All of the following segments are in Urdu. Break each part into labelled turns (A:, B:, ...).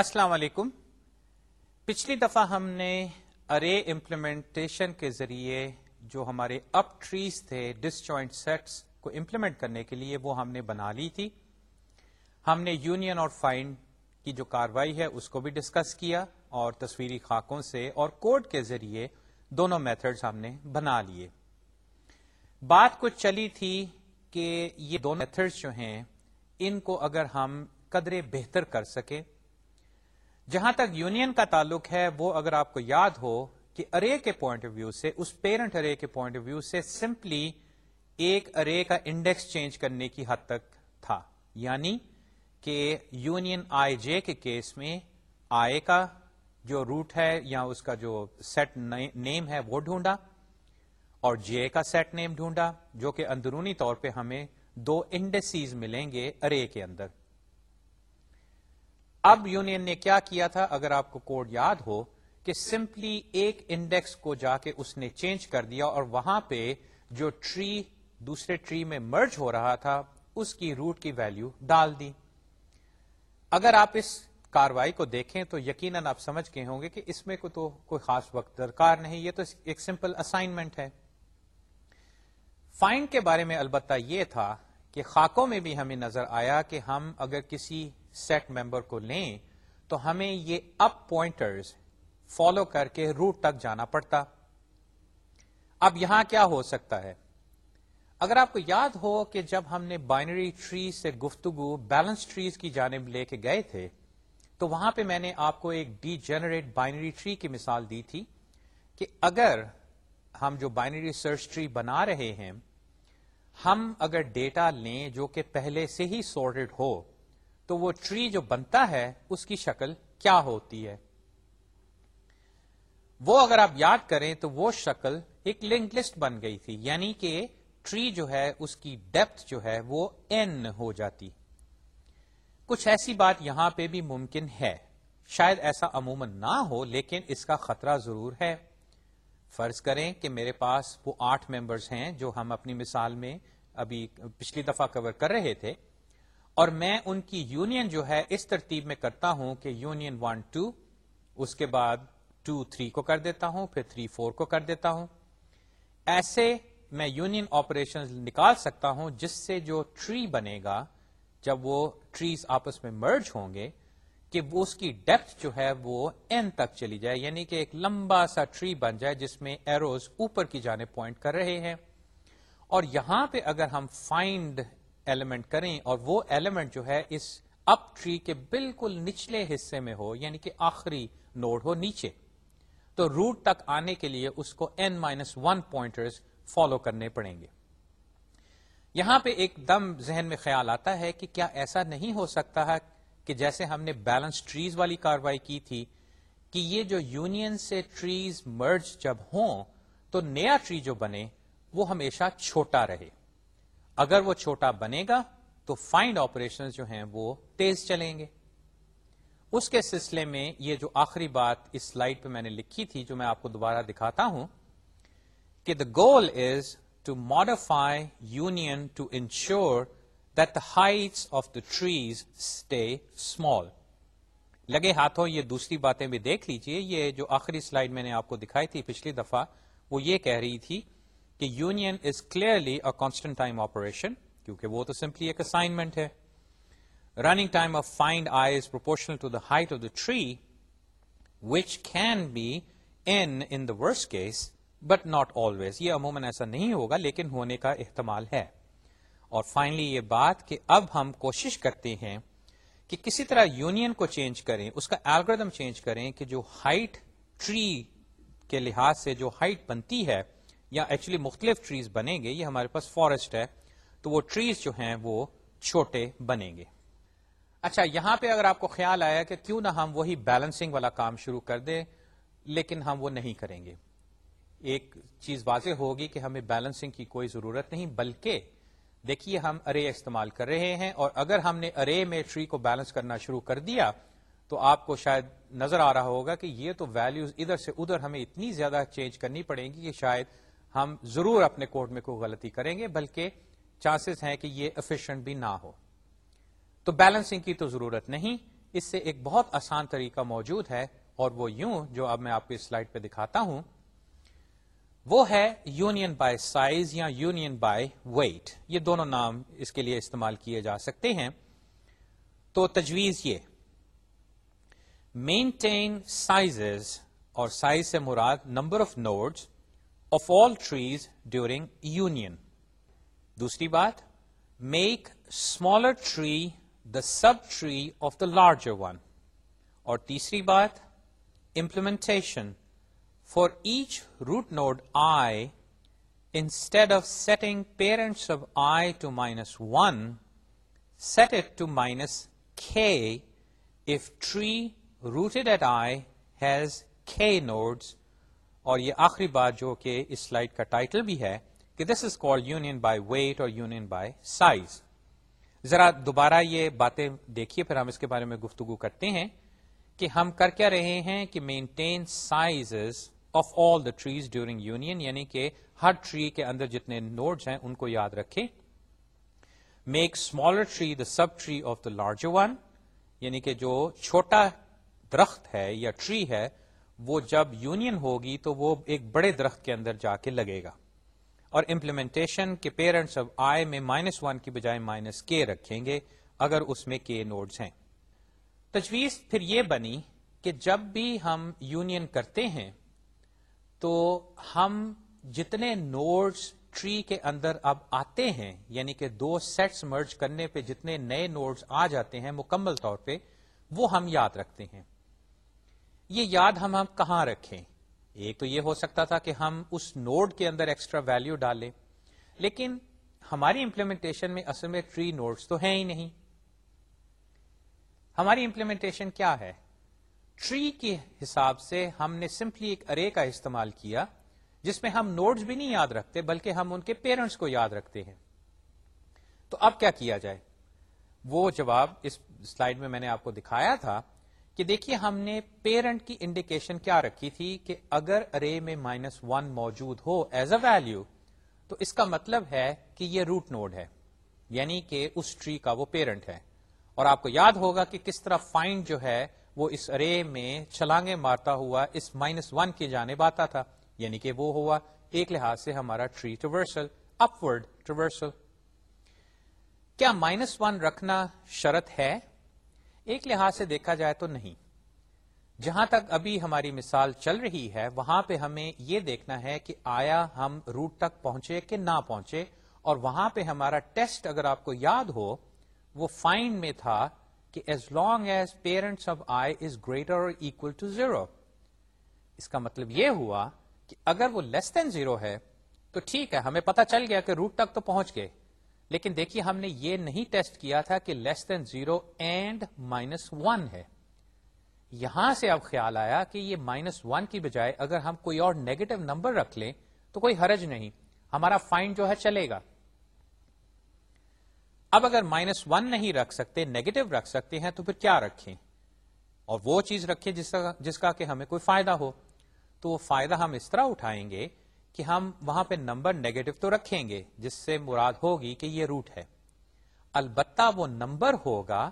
A: السلام علیکم۔ پچھلی دفعہ ہم نے ارے امپلیمنٹیشن کے ذریعے جو ہمارے اپ ٹریز تھے ڈس جوائنٹ سیٹس کو امپلیمنٹ کرنے کے لیے، وہ ہم نے بنا لی تھی۔ ہم نے یونین اور فائنڈ کی جو کاروائی ہے، اس کو بھی ڈسکس کیا اور تصویری خاکوں سے اور کوڈ کے ذریعے دونوں میتھڈز ہم نے بنا لیے۔ بات کچھ چلی تھی کہ یہ دونوں میتھڈز جو ہیں، ان کو اگر ہم قدرے بہتر کر سکیں جہاں تک یونین کا تعلق ہے، وہ اگر آپ کو یاد ہو کہ ارے کے پوائنٹ آف ویو سے، اس پیرنٹ ارے کے پوائنٹ آف ویو سے سمپلی ایک ارے کا انڈیکس چینج کرنے کی حد تک تھا۔ یعنی کہ یونین آئی جے کے کیس میں آئے کا جو روٹ ہے یا اس کا جو سیٹ نیم ہے، وہ ڈھونڈا۔ اور جے کا سیٹ نیم ڈھونڈا، جو کہ اندرونی طور پہ ہمیں دو انڈیسیز ملیں گے ارے کے اندر۔ اب یونین نے کیا کیا تھا اگر آپ کو کوڈ یاد ہو کہ سمپلی ایک انڈیکس کو جا کے اس نے چینج کر دیا اور وہاں پہ جو ٹری دوسرے ٹری میں مرج ہو رہا تھا، اس کی روٹ کی ویلو ڈال دی۔ اگر آپ اس کاروائی کو دیکھیں تو یقیناً آپ سمجھ کے ہوں گے کہ اس میں کو تو کوئی خاص وقت درکار نہیں، یہ تو ایک سمپل اسائنمنٹ ہے۔ فائنڈ کے بارے میں البتہ یہ تھا کہ خاکوں میں بھی ہمیں نظر آیا کہ ہم اگر کسی سیٹ ممبر کو لیں تو ہمیں یہ اپ پوائنٹرز فالو کر کے روٹ تک جانا پڑتا۔ اب یہاں کیا ہو سکتا ہے؟ اگر آپ کو یاد ہو کہ جب ہم نے بائنری ٹری سے گفتگو بیلنس ٹریز کی جانب لے کے گئے تھے، تو وہاں پہ میں نے آپ کو ایک ڈی جنریٹ بائنری ٹری کی مثال دی تھی کہ اگر ہم جو بائنری سرچ ٹری بنا رہے ہیں، ہم اگر ڈیٹا لیں جو کہ پہلے سے ہی سورٹڈ ہو تو وہ ٹری جو بنتا ہے، اس کی شکل کیا ہوتی ہے؟ وہ اگر آپ یاد کریں تو وہ شکل ایک لنک لسٹ بن گئی تھی یعنی کہ ٹری جو ہے، اس کی ڈیپتھ جو ہے، وہ این ہو جاتی۔ کچھ ایسی بات یہاں پہ بھی ممکن ہے۔ شاید ایسا عموماً نہ ہو، لیکن اس کا خطرہ ضرور ہے۔ فرض کریں کہ میرے پاس وہ آٹھ ممبرز ہیں جو ہم اپنی مثال میں ابھی پچھلی دفعہ کور کر رہے تھے۔ اور میں ان کی یونین جو ہے اس ترتیب میں کرتا ہوں کہ یونین ون ٹو، اس کے بعد ٹو تھری کو کر دیتا ہوں، پھر تھری فور کو کر دیتا ہوں۔ ایسے میں یونین آپریشن نکال سکتا ہوں جس سے جو ٹری بنے گا، جب وہ ٹریز آپس میں مرج ہوں گے، کہ وہ اس کی ڈیپتھ جو ہے وہ این تک چلی جائے یعنی کہ ایک لمبا سا ٹری بن جائے جس میں ایروز اوپر کی جانے پوائنٹ کر رہے ہیں۔ اور یہاں پہ اگر ہم فائنڈ ایلیمنٹ کریں اور وہ ایلیمنٹ جو ہے اس اپ ٹری کے بالکل نچلے حصے میں ہو یعنی کہ آخری نوڈ ہو، نیچے۔ تو روٹ تک آنے کے لیے اس کو n minus one pointers follow کرنے پڑیں گے۔ یہاں پہ ایک دم ذہن میں خیال آتا ہے کہ کیا ایسا نہیں ہو سکتا ہے کہ جیسے ہم نے بیلنس ٹریز والی کاروائی کی تھی، کہ یہ جو یونین سے ٹریز مرج جب ہوں، تو نیا ٹری جو بنے، وہ ہمیشہ چھوٹا رہے۔ اگر وہ چھوٹا بنے گا تو فائنڈ آپریشن جو ہیں وہ تیز چلیں گے۔ اس کے سلسلے میں یہ جو آخری بات اس سلائڈ پہ میں نے لکھی تھی جو میں آپ کو دوبارہ دکھاتا ہوں کہ the goal is to modify union to ensure that the heights of the trees stay small لگے ہاتھوں یہ دوسری باتیں بھی دیکھ لیجیے۔ یہ جو آخری سلائڈ میں نے آپ کو دکھائی تھی پچھلی دفعہ وہ یہ کہہ رہی تھی کہ union is clearly a constant time operation کیونکہ وہ تو سمپلی ایک اسائنمنٹ ہے۔ Running time of find I is proportional to the height of the tree which can be n in the worst case but not always یہ عموماً ایسا نہیں ہوگا، لیکن ہونے کا احتمال ہے۔ اور فائنلی یہ بات کہ اب ہم کوشش کرتے ہیں کہ کسی طرح یونین کو چینج کریں، اس کا الگریدم چینج کریں کہ جو ہائٹ ٹری کے لحاظ سے جو ہائٹ بنتی ہے یا ایکچولی مختلف ٹریز بنیں گے، یہ ہمارے پاس فارسٹ ہے، تو وہ ٹریز جو ہیں وہ چھوٹے بنیں گے۔ اچھا یہاں پہ اگر آپ کو خیال آیا کہ کیوں نہ ہم وہی بیلنسنگ والا کام شروع کر دیں، لیکن ہم وہ نہیں کریں گے۔ ایک چیز واضح ہوگی کہ ہمیں بیلنسنگ کی کوئی ضرورت نہیں، بلکہ دیکھیے ہم ارے استعمال کر رہے ہیں، اور اگر ہم نے ارے میں ٹری کو بیلنس کرنا شروع کر دیا، تو آپ کو شاید نظر آ رہا ہوگا کہ یہ تو ویلوز ادھر سے ادھر ہمیں اتنی زیادہ چینج کرنی پڑے گی کہ شاید ہم ضرور اپنے کوڈ میں کوئی غلطی کریں گے، بلکہ چانسز ہیں کہ یہ افیشینٹ بھی نہ ہو۔ تو بیلنسنگ کی تو ضرورت نہیں، اس سے ایک بہت آسان طریقہ موجود ہے، اور وہ یوں جو اب میں آپ کو اس سلائڈ پہ دکھاتا ہوں۔ وہ ہے یونین بائی سائز یا یونین بائی ویٹ یہ دونوں نام اس کے لیے استعمال کیے جا سکتے ہیں۔ تو تجویز یہ۔ مینٹین سائزز اور سائز سے مراد number of nodes of all trees during union دوسری بات make smaller tree the subtree of the larger one اور تیسری بات implementation for each root node I, instead of setting parents of I to minus 1, set it to minus k if tree rooted at I has k nodes. اور یہ آخری بات جو کہ اس سلائڈ کا ٹائٹل بھی ہے کہ this is call union by weight اور یونین بائی سائز ذرا دوبارہ یہ باتیں دیکھیے، پھر ہم اس کے بارے میں گفتگو کرتے ہیں کہ ہم کر کیا رہے ہیں کہ maintain size of all the trees during union یعنی کہ ہر ٹری کے اندر جتنے نوڈز ہیں ان کو یاد رکھیں۔ Make smaller tree the subtree of the larger one یعنی کہ جو چھوٹا درخت ہے یا ٹری ہے وہ جب یونین ہوگی تو وہ ایک بڑے درخت کے اندر جا کے لگے گا۔ اور امپلیمنٹیشن کے پیرنٹس آف آئی میں مائنس ون کی بجائے مائنس کے رکھیں گے، اگر اس میں کے نوڈز ہیں۔ تجویز پھر یہ بنی کہ جب بھی ہم یونین کرتے ہیں، تو ہم جتنے نوڈز ٹری کے اندر اب آتے ہیں یعنی کہ دو سیٹس مرج کرنے پہ جتنے نئے نوڈز آ جاتے ہیں مکمل طور پہ، وہ ہم یاد رکھتے ہیں۔ یہ یاد ہم ہم کہاں رکھیں؟ ایک تو یہ ہو سکتا تھا کہ ہم اس نوڈ کے اندر ایکسٹرا ویلو ڈالیں، لیکن ہماری امپلیمنٹیشن میں اصل میں ٹری نوڈز تو ہیں ہی نہیں۔ ہماری امپلیمنٹیشن کیا ہے؟ ٹری کے حساب سے ہم نے سمپلی ایک ارے کا استعمال کیا، جس میں ہم نوٹس بھی نہیں یاد رکھتے، بلکہ ہم ان کے پیرنٹس کو یاد رکھتے ہیں۔ تو اب کیا کیا جائے؟ وہ جواب اس سلائیڈ میں میں نے آپ کو دکھایا تھا کہ دیکھیے ہم نے پیرنٹ کی انڈیکیشن کیا رکھی تھی کہ اگر ارے میں مائنس ون موجود ہو ایز اے ویلو تو اس کا مطلب ہے کہ یہ روٹ نوڈ ہے یعنی کہ اس ٹری کا وہ پیرنٹ ہے۔ اور آپ کو یاد ہوگا کہ کس طرح فائنڈ جو ہے وہ اس ارے میں چھلانگے مارتا ہوا اس مائنس ون کی جانب آتا تھا یعنی کہ وہ ہوا ایک لحاظ سے ہمارا ٹری ٹریورسل اپورڈ ٹریورسل کیا مائنس ون رکھنا شرط ہے؟ ایک لحاظ سے دیکھا جائے تو نہیں۔ جہاں تک ابھی ہماری مثال چل رہی ہے، وہاں پہ ہمیں یہ دیکھنا ہے کہ آیا ہم روٹ تک پہنچے کہ نہ پہنچے، اور وہاں پہ ہمارا ٹیسٹ اگر آپ کو یاد ہو، وہ فائن میں تھا کہ as long as parents of I is greater اور اکول ٹو زیرو اس کا مطلب یہ ہوا کہ اگر وہ لیس دین زیرو ہے، تو ٹھیک ہے، ہمیں پتا چل گیا کہ روٹ تک تو پہنچ گئے۔ لیکن دیکھیے ہم نے یہ نہیں ٹیسٹ کیا تھا کہ less than zero and minus one ہے۔ یہاں سے اب خیال آیا کہ یہ مائنس ون کی بجائے اگر ہم کوئی اور نیگیٹو نمبر رکھ لیں تو کوئی حرج نہیں، ہمارا فائن جو ہے چلے گا۔ اب اگر مائنس ون نہیں رکھ سکتے نیگیٹو رکھ سکتے ہیں تو پھر کیا رکھیں؟ اور وہ چیز رکھیں جس کا جس کا کہ ہمیں کوئی فائدہ ہو۔ تو وہ فائدہ ہم اس طرح اٹھائیں گے کہ ہم وہاں پہ نمبر نیگیٹو تو رکھیں گے، جس سے مراد ہوگی کہ یہ روٹ ہے۔ البتہ وہ نمبر ہوگا،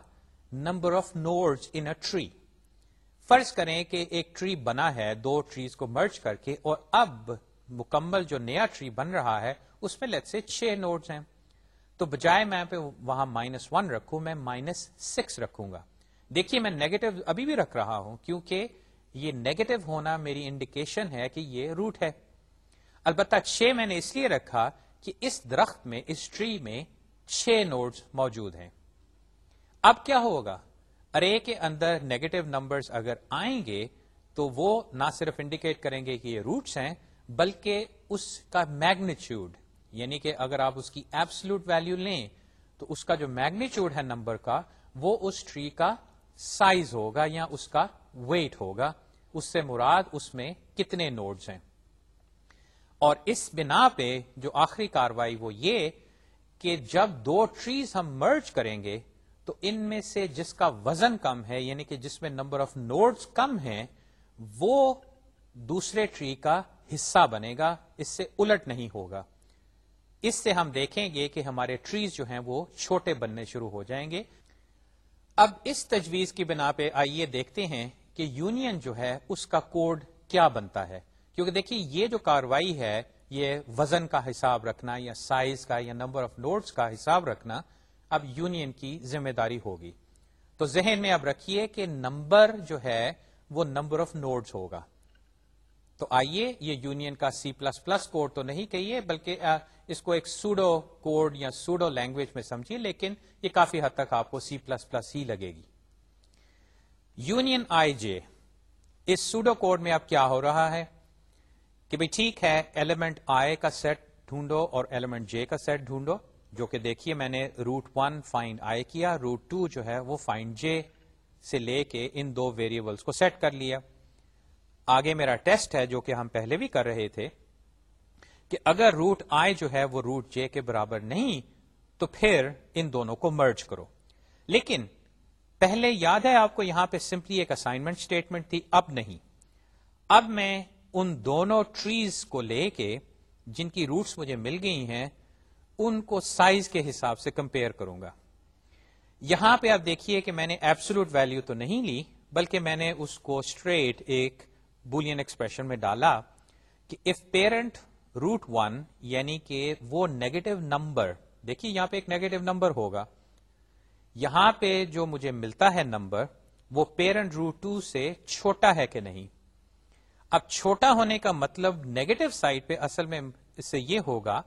A: number of nodes in a tree. فرض کریں کہ ایک ٹری بنا ہے، دو ٹریز کو مرچ کر کے، اور اب مکمل جو نیا ٹری بن رہا ہے، اس میں لیٹ سے چھ نوڈز ہیں۔ تو بجائے میں پہ وہاں مائنس ون رکھوں، میں مائنس سکس رکھوں گا۔ دیکھیے میں نیگیٹو ابھی بھی رکھ رہا ہوں، کیونکہ یہ نیگیٹو ہونا میری انڈیکیشن ہے کہ یہ روٹ ہے۔ البتہ چھ میں نے اس لیے رکھا کہ اس درخت میں، اس ٹری میں چھ نوڈز موجود ہیں۔ اب کیا ہوگا؟ ارے کے اندر نیگیٹو نمبرز اگر آئیں گے تو وہ نہ صرف انڈیکیٹ کریں گے کہ یہ روٹس ہیں، بلکہ اس کا میگنیچیوڈ یعنی کہ اگر آپ اس کی ایبسلوٹ ویلو لیں تو اس کا جو میگنیچیوڈ ہے نمبر کا، وہ اس ٹری کا سائز ہوگا یا اس کا ویٹ ہوگا۔ اس سے مراد اس میں کتنے نوڈز ہیں۔ اور اس بنا پہ جو آخری کاروائی وہ یہ کہ جب دو ٹریز ہم مرج کریں گے، تو ان میں سے جس کا وزن کم ہے یعنی کہ جس میں نمبر آف نوڈز کم ہیں، وہ دوسرے ٹری کا حصہ بنے گا، اس سے الٹ نہیں ہوگا۔ اس سے ہم دیکھیں گے کہ ہمارے ٹریز جو ہیں وہ چھوٹے بننے شروع ہو جائیں گے۔ اب اس تجویز کی بنا پہ آئیے دیکھتے ہیں کہ یونین جو ہے، اس کا کوڈ کیا بنتا ہے۔ کیونکہ دیکھیے یہ جو کاروائی ہے، یہ وزن کا حساب رکھنا یا سائز کا یا نمبر آف نوٹس کا حساب رکھنا اب یونین کی ذمہ داری ہوگی۔ تو ذہن میں اب رکھیے کہ نمبر جو ہے وہ نمبر آف نوٹس ہوگا۔ تو آئیے، یہ یونین کا سی پلس پلس کوڈ تو نہیں کہیے، بلکہ اس کو ایک سوڈو کوڈ یا سوڈو لینگویج میں سمجھیے، لیکن یہ کافی حد تک آپ کو سی پلس پلس ہی لگے گی۔ یونین آئی جے اس سوڈو کوڈ میں اب کیا ہو رہا ہے؟ کہ بھائی ٹھیک ہے ایلیمنٹ آئی کا سیٹ ڈھونڈو اور ایلیمنٹ جے کا سیٹ ڈھونڈو، جو کہ دیکھیے میں نے روٹ ون فائنڈ آئی کیا روٹ ٹو جو ہے وہ فائنڈ جے سے لے کے ان دو ویریبلس کو سیٹ کر لیا۔ آگے میرا ٹیسٹ ہے، جو کہ ہم پہلے بھی کر رہے تھے، کہ اگر روٹ آئی جو ہے وہ روٹ جے کے برابر نہیں، تو پھر ان دونوں کو مرج کرو۔ لیکن پہلے یاد ہے آپ کو یہاں پہ سمپلی ایک اسائنمنٹ اسٹیٹمنٹ تھی، اب نہیں۔ اب میں ان دونوں ٹریز کو لے کے جن کی روٹس مجھے مل گئی ہیں، ان کو سائز کے حساب سے کمپیئر کروں گا۔ یہاں پہ آپ دیکھیے کہ میں نے ایبسلوٹ ویلو تو نہیں لی، بلکہ میں نے اس کو اسٹریٹ ایک بولین ایکسپریشن میں ڈالا کہ اف پیرنٹ روٹ ون یعنی کہ وہ نیگیٹو نمبر دیکھیے یہاں پہ ایک نیگیٹو نمبر ہوگا۔ یہاں پہ جو مجھے ملتا ہے نمبر وہ پیرنٹ روٹ ٹو سے چھوٹا ہے کہ نہیں؟ اب چھوٹا ہونے کا مطلب نیگیٹو سائڈ پہ اصل میں اس سے یہ ہوگا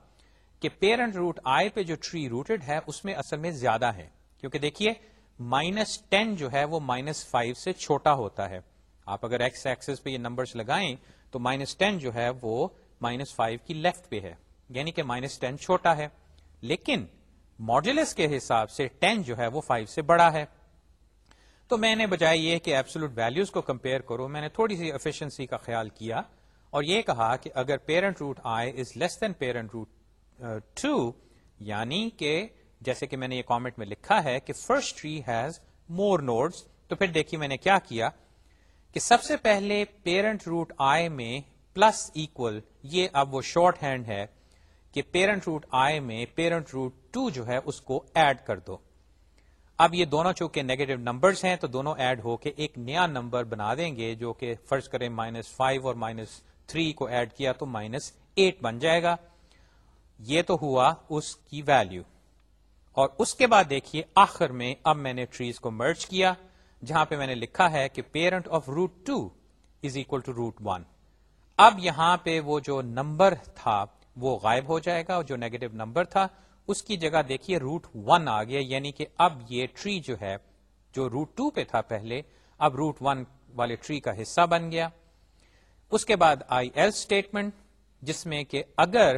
A: کہ پیرنٹ روٹ آئی پہ جو ٹری روٹڈ ہے، اس میں اصل میں زیادہ ہے۔ کیونکہ دیکھیے مائنس ٹین جو ہے، وہ مائنس فائیو سے چھوٹا ہوتا ہے۔ آپ اگر ایکس ایکسس پہ یہ نمبرز لگائیں، تو مائنس ٹین جو ہے، وہ مائنس فائیو کی لیفٹ پہ ہے۔ یعنی کہ مائنس ٹین چھوٹا ہے۔ لیکن ماڈولس کے حساب سے ٹین جو ہے، وہ فائیو سے بڑا ہے۔ تو میں نے بجائے یہ کہ ایبسولوٹ ویلوز کو کمپیئر کرو میں نے تھوڑی سی ایفیشنسی کا خیال کیا اور یہ کہا کہ اگر parent root I is less than parent root two یعنی کہ جیسے کہ میں نے یہ کامنٹ میں لکھا ہے کہ first tree has more nodes تو پھر دیکھیے میں نے کیا کیا کہ سب سے پہلے پیرنٹ روٹ آئی میں پلس ایکول یہ اب وہ شارٹ ہینڈ ہے کہ پیرنٹ روٹ آئی میں پیرنٹ روٹ ٹو جو ہے اس کو ایڈ کر دو۔ اب یہ دونوں چونکہ نیگیٹو نمبرز ہیں تو دونوں ایڈ ہو کے ایک نیا نمبر بنا دیں گے جو کہ فرض کریں مائنس فائیو اور مائنس تھری کو ایڈ کیا تو مائنس ایٹ بن جائے گا۔ یہ تو ہوا اس کی ویلو اور اس کے بعد دیکھیے آخر میں اب میں نے ٹریز کو مرچ کیا، جہاں پہ میں نے لکھا ہے کہ parent of root two is equal to root one اب یہاں پہ وہ جو نمبر تھا وہ غائب ہو جائے گا جو نیگیٹو نمبر تھا اس کی جگہ دیکھیے روٹ ون آ گیا یعنی کہ اب یہ ٹری جو ہے، جو روٹ ٹو پہ تھا پہلے، اب روٹ ون والے ٹری کا حصہ بن گیا۔ اس کے بعد آئی ایل اسٹیٹمنٹ جس میں کہ اگر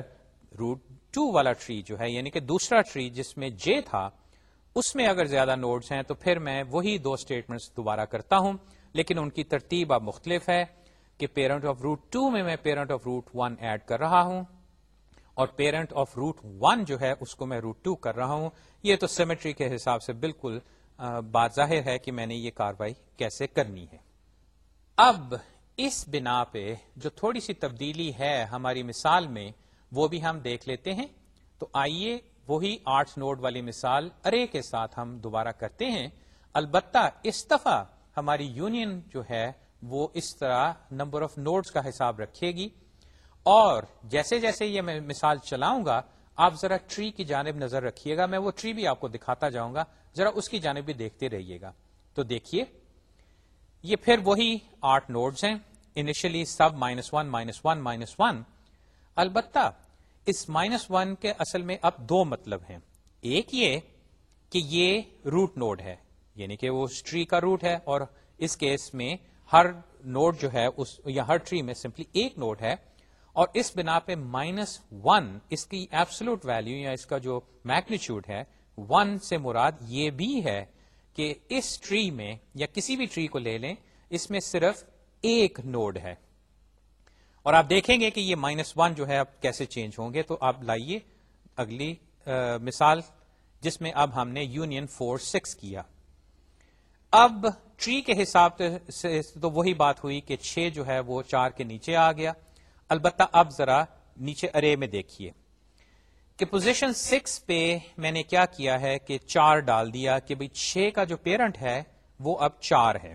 A: روٹ ٹو والا ٹری جو ہے یعنی کہ دوسرا ٹری جس میں جے تھا، اس میں اگر زیادہ نوڈز ہیں تو پھر میں وہی دو اسٹیٹمنٹس دوبارہ کرتا ہوں۔ لیکن ان کی ترتیب اب مختلف ہے کہ پیرنٹ آف روٹ ٹو میں میں parent of root one add کر رہا ہوں۔ اور پیرنٹ آف روٹ ون جو ہے، اس کو میں روٹ ٹو کر رہا ہوں. یہ تو سیمیٹری کے حساب سے بالکل بات ظاہر ہے کہ میں نے یہ کاروائی کیسے کرنی ہے۔ اب اس بنا پہ جو تھوڑی سی تبدیلی ہے ہماری مثال میں، وہ بھی ہم دیکھ لیتے ہیں۔ تو آئیے وہی آٹھ نوڈ والی مثال ارے کے ساتھ ہم دوبارہ کرتے ہیں۔ البتہ اس دفعہ ہماری یونین جو ہے، وہ اس طرح نمبر آف نوڈز کا حساب رکھے گی۔ اور جیسے جیسے یہ میں مثال چلاؤں گا، آپ ذرا ٹری کی جانب نظر رکھیے گا، میں وہ ٹری بھی آپ کو دکھاتا جاؤں گا، ذرا اس کی جانب بھی دیکھتے رہیے گا۔ تو دیکھیے، یہ پھر وہی آٹھ نوڈز ہیں۔ انیشلی سب minus one minus one minus one البتہ اس مائنس ون کے اصل میں اب دو مطلب ہیں۔ ایک یہ کہ یہ روٹ نوڈ ہے یعنی کہ وہ ٹری کا روٹ ہے، اور اس کیس میں ہر نوڈ جو ہے، اس یا ہر ٹری میں سمپلی ایک نوڈ ہے۔ اور اس بنا پہ مائنس ون اس کی ایبسلوٹ ویلو یا اس کا جو میگنیچیوڈ ہے ون سے مراد یہ بھی ہے کہ اس ٹری میں یا کسی بھی ٹری کو لے لیں، اس میں صرف ایک نوڈ ہے۔ اور آپ دیکھیں گے کہ یہ مائنس ون جو ہے اب کیسے چینج ہوں گے؟ تو آپ لائیے اگلی مثال جس میں اب ہم نے یونین فور سکس کیا۔ اب ٹری کے حساب سے تو وہی بات ہوئی کہ چھ جو ہے وہ چار کے نیچے آ گیا۔ البتہ اب ذرا نیچے ارے میں دیکھیے کہ پوزیشن سکس پہ میں نے کیا کیا ہے کہ چار ڈال دیا کہ بھائی چھ کا جو پیرنٹ ہے وہ اب چار ہے۔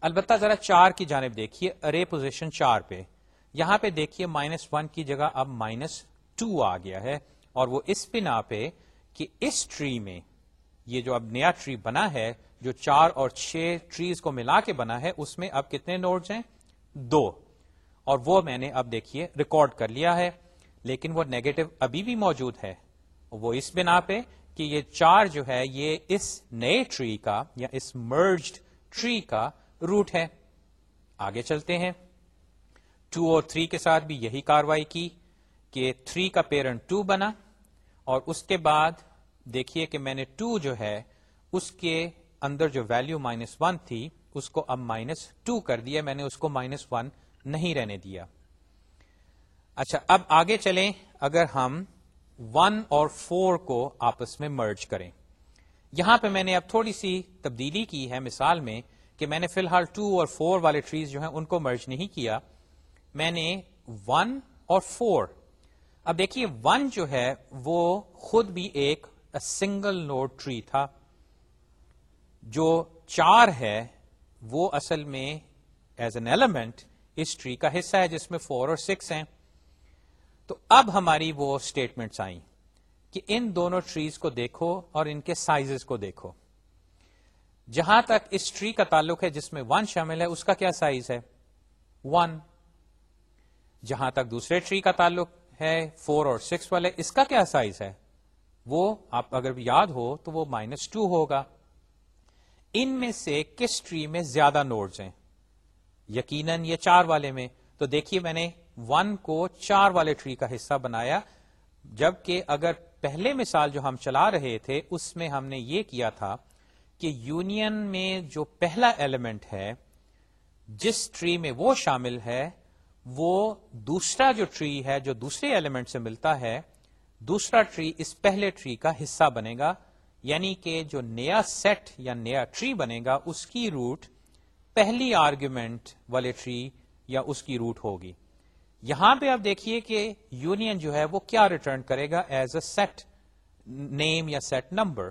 A: البتہ ذرا چار کی جانب دیکھیے، ارے پوزیشن چار پہ۔ یہاں پہ دیکھیے مائنس ون کی جگہ اب مائنس ٹو آ گیا ہے اور وہ اس بنا پہ کہ اس ٹری میں یہ جو اب نیا ٹری بنا ہے، جو چار اور چھ ٹریز کو ملا کے بنا ہے، اس میں اب کتنے نوڈز ہیں؟ دو۔ اور وہ میں نے اب دیکھیے ریکارڈ کر لیا ہے، لیکن وہ نیگیٹو ابھی بھی موجود ہے۔ وہ اس بنا پہ کہ یہ چار جو ہے، یہ اس نئے ٹری کا یا اس مرجڈ ٹری کا روٹ ہے۔ آگے چلتے ہیں۔ ٹو اور تھری کے ساتھ بھی یہی کاروائی کی کہ تھری کا پیرنٹ ٹو بنا اور اس کے بعد دیکھیے کہ میں نے ٹو جو ہے، اس کے اندر جو ویلو مائنس ون تھی، اس کو اب مائنس ٹو کر دیا۔ میں نے اس کو مائنس ون نہیں رہنے دیا۔ اچھا اب آگے چلیں۔ اگر ہم ون اور فور کو آپس میں مرج کریں۔ یہاں پہ میں نے اب تھوڑی سی تبدیلی کی ہے مثال میں کہ میں نے فی الحال ٹو اور فور والے ٹریز جو ہیں ان کو مرج نہیں کیا۔ میں نے ون اور فور۔ اب دیکھیے، ون جو ہے وہ خود بھی ایک سنگل نوڈ ٹری تھا۔ جو چار ہے، وہ اصل میں ایز این ایلیمنٹ اس ٹری کا حصہ ہے جس میں فور اور سکس ہیں۔ تو اب ہماری وہ اسٹیٹمنٹس آئیں کہ ان دونوں ٹریز کو دیکھو اور ان کے سائزز کو دیکھو۔ جہاں تک اس ٹری کا تعلق ہے جس میں ون شامل ہے، اس کا کیا سائز ہے؟ ون جہاں تک دوسرے ٹری کا تعلق ہے فور اور سکس والے، اس کا کیا سائز ہے؟ وہ، آپ اگر یاد ہو تو وہ مائنس ٹو ہوگا۔ ان میں سے کس ٹری میں زیادہ نوڈز ہیں؟ یقیناً یہ چار والے میں۔ تو دیکھیے میں نے ون کو چار والے ٹری کا حصہ بنایا، جبکہ اگر پہلے مثال جو ہم چلا رہے تھے، اس میں ہم نے یہ کیا تھا کہ یونین میں جو پہلا ایلیمنٹ ہے، جس ٹری میں وہ شامل ہے، وہ دوسرا جو ٹری ہے، جو دوسرے ایلیمنٹ سے ملتا ہے، دوسرا ٹری اس پہلے ٹری کا حصہ بنے گا۔ یعنی کہ جو نیا سیٹ یا نیا ٹری بنے گا، اس کی روٹ پہلی آرگومنٹ والے ٹری یا اس کی روٹ ہوگی۔ یہاں پہ آپ دیکھیے کہ یونین جو ہے وہ کیا ریٹرن کرے گا ایز اے سیٹ نیم یا سیٹ نمبر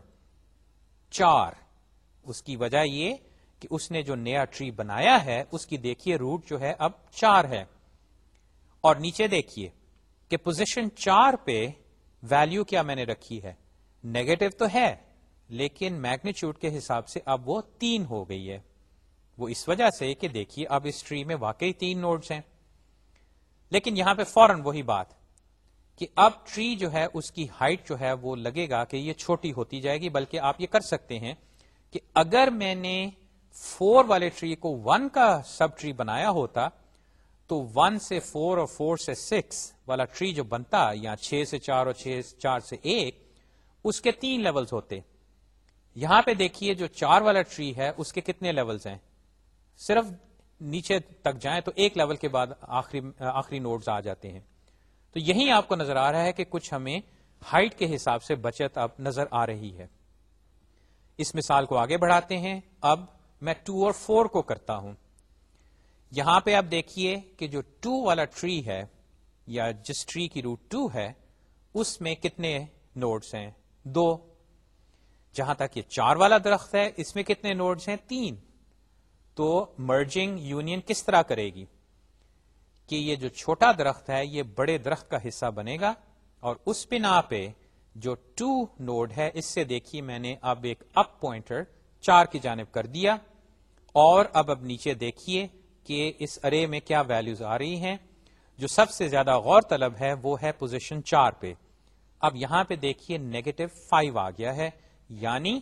A: چار۔ اس کی وجہ یہ کہ اس نے جو نیا ٹری بنایا ہے، اس کی دیکھیے روٹ جو ہے اب چار ہے۔ اور نیچے دیکھیے کہ پوزیشن چار پہ ویلو کیا میں نے رکھی ہے۔ نیگیٹو تو ہے، لیکن میگنیچیوڈ کے حساب سے اب وہ تین ہو گئی ہے۔ وہ اس وجہ سے کہ دیکھیے اب اس ٹری میں واقعی تین نوڈز ہیں۔ لیکن یہاں پہ فوراً وہی بات کہ اب ٹری جو ہے اس کی ہائٹ جو ہے وہ لگے گا کہ یہ چھوٹی ہوتی جائے گی، بلکہ آپ یہ کر سکتے ہیں کہ اگر میں نے فور والے ٹری کو ون کا سب ٹری بنایا ہوتا، تو ون سے فور اور فور سے سکس والا ٹری جو بنتا، یا چھ سے چار اور چھ چار سے ایک، اس کے تین لیولز ہوتے۔ یہاں پہ دیکھیے جو چار والا ٹری ہے، اس کے کتنے لیولز ہیں؟ صرف نیچے تک جائیں تو ایک لیول کے بعد آخری آخری نوڈز آ جاتے ہیں۔ تو یہی آپ کو نظر آ رہا ہے کہ کچھ ہمیں ہائٹ کے حساب سے بچت اب نظر آ رہی ہے۔ اس مثال کو آگے بڑھاتے ہیں۔ اب میں ٹو اور فور کو کرتا ہوں۔ یہاں پہ آپ دیکھیے کہ جو ٹو والا ٹری ہے یا جس ٹری کی روٹ ٹو ہے، اس میں کتنے نوڈس ہیں؟ دو۔ جہاں تک یہ چار والا درخت ہے، اس میں کتنے نوڈز ہیں؟ تین۔ تو مرجنگ یونین کس طرح کرے گی؟ کہ یہ جو چھوٹا درخت ہے، یہ بڑے درخت کا حصہ بنے گا اور اس بنا پہ جو ٹو نوڈ ہے، اس سے دیکھیے میں نے اب ایک اپ پوائنٹر چار کی جانب کر دیا اور اب اب نیچے دیکھیے کہ اس ارے میں کیا ویلوز آ رہی ہیں۔ جو سب سے زیادہ غور طلب ہے، وہ ہے پوزیشن چار پہ۔ اب یہاں پہ دیکھیے نیگیٹو فائیو آ گیا ہے یعنی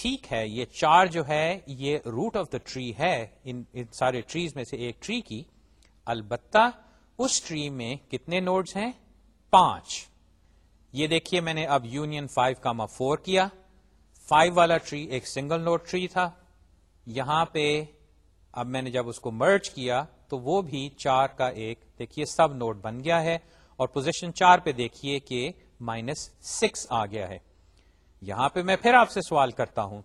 A: ٹھیک ہے، یہ چار جو ہے، یہ روٹ آف دا ٹری ہے، ان سارے ٹریز میں سے ایک ٹری کی۔ البتہ اس ٹری میں کتنے نوڈز ہیں؟ پانچ۔ یہ دیکھیے، میں نے اب یونین فائیو کاما فور کیا۔ فائیو والا ٹری ایک سنگل نوڈ ٹری تھا۔ یہاں پہ اب میں نے جب اس کو مرچ کیا تو وہ بھی چار کا ایک، دیکھیے سب نوڈ بن گیا ہے۔ اور پوزیشن چار پہ دیکھیے کہ مائنس سکس آ گیا ہے۔ یہاں پہ میں پھر آپ سے سوال کرتا ہوں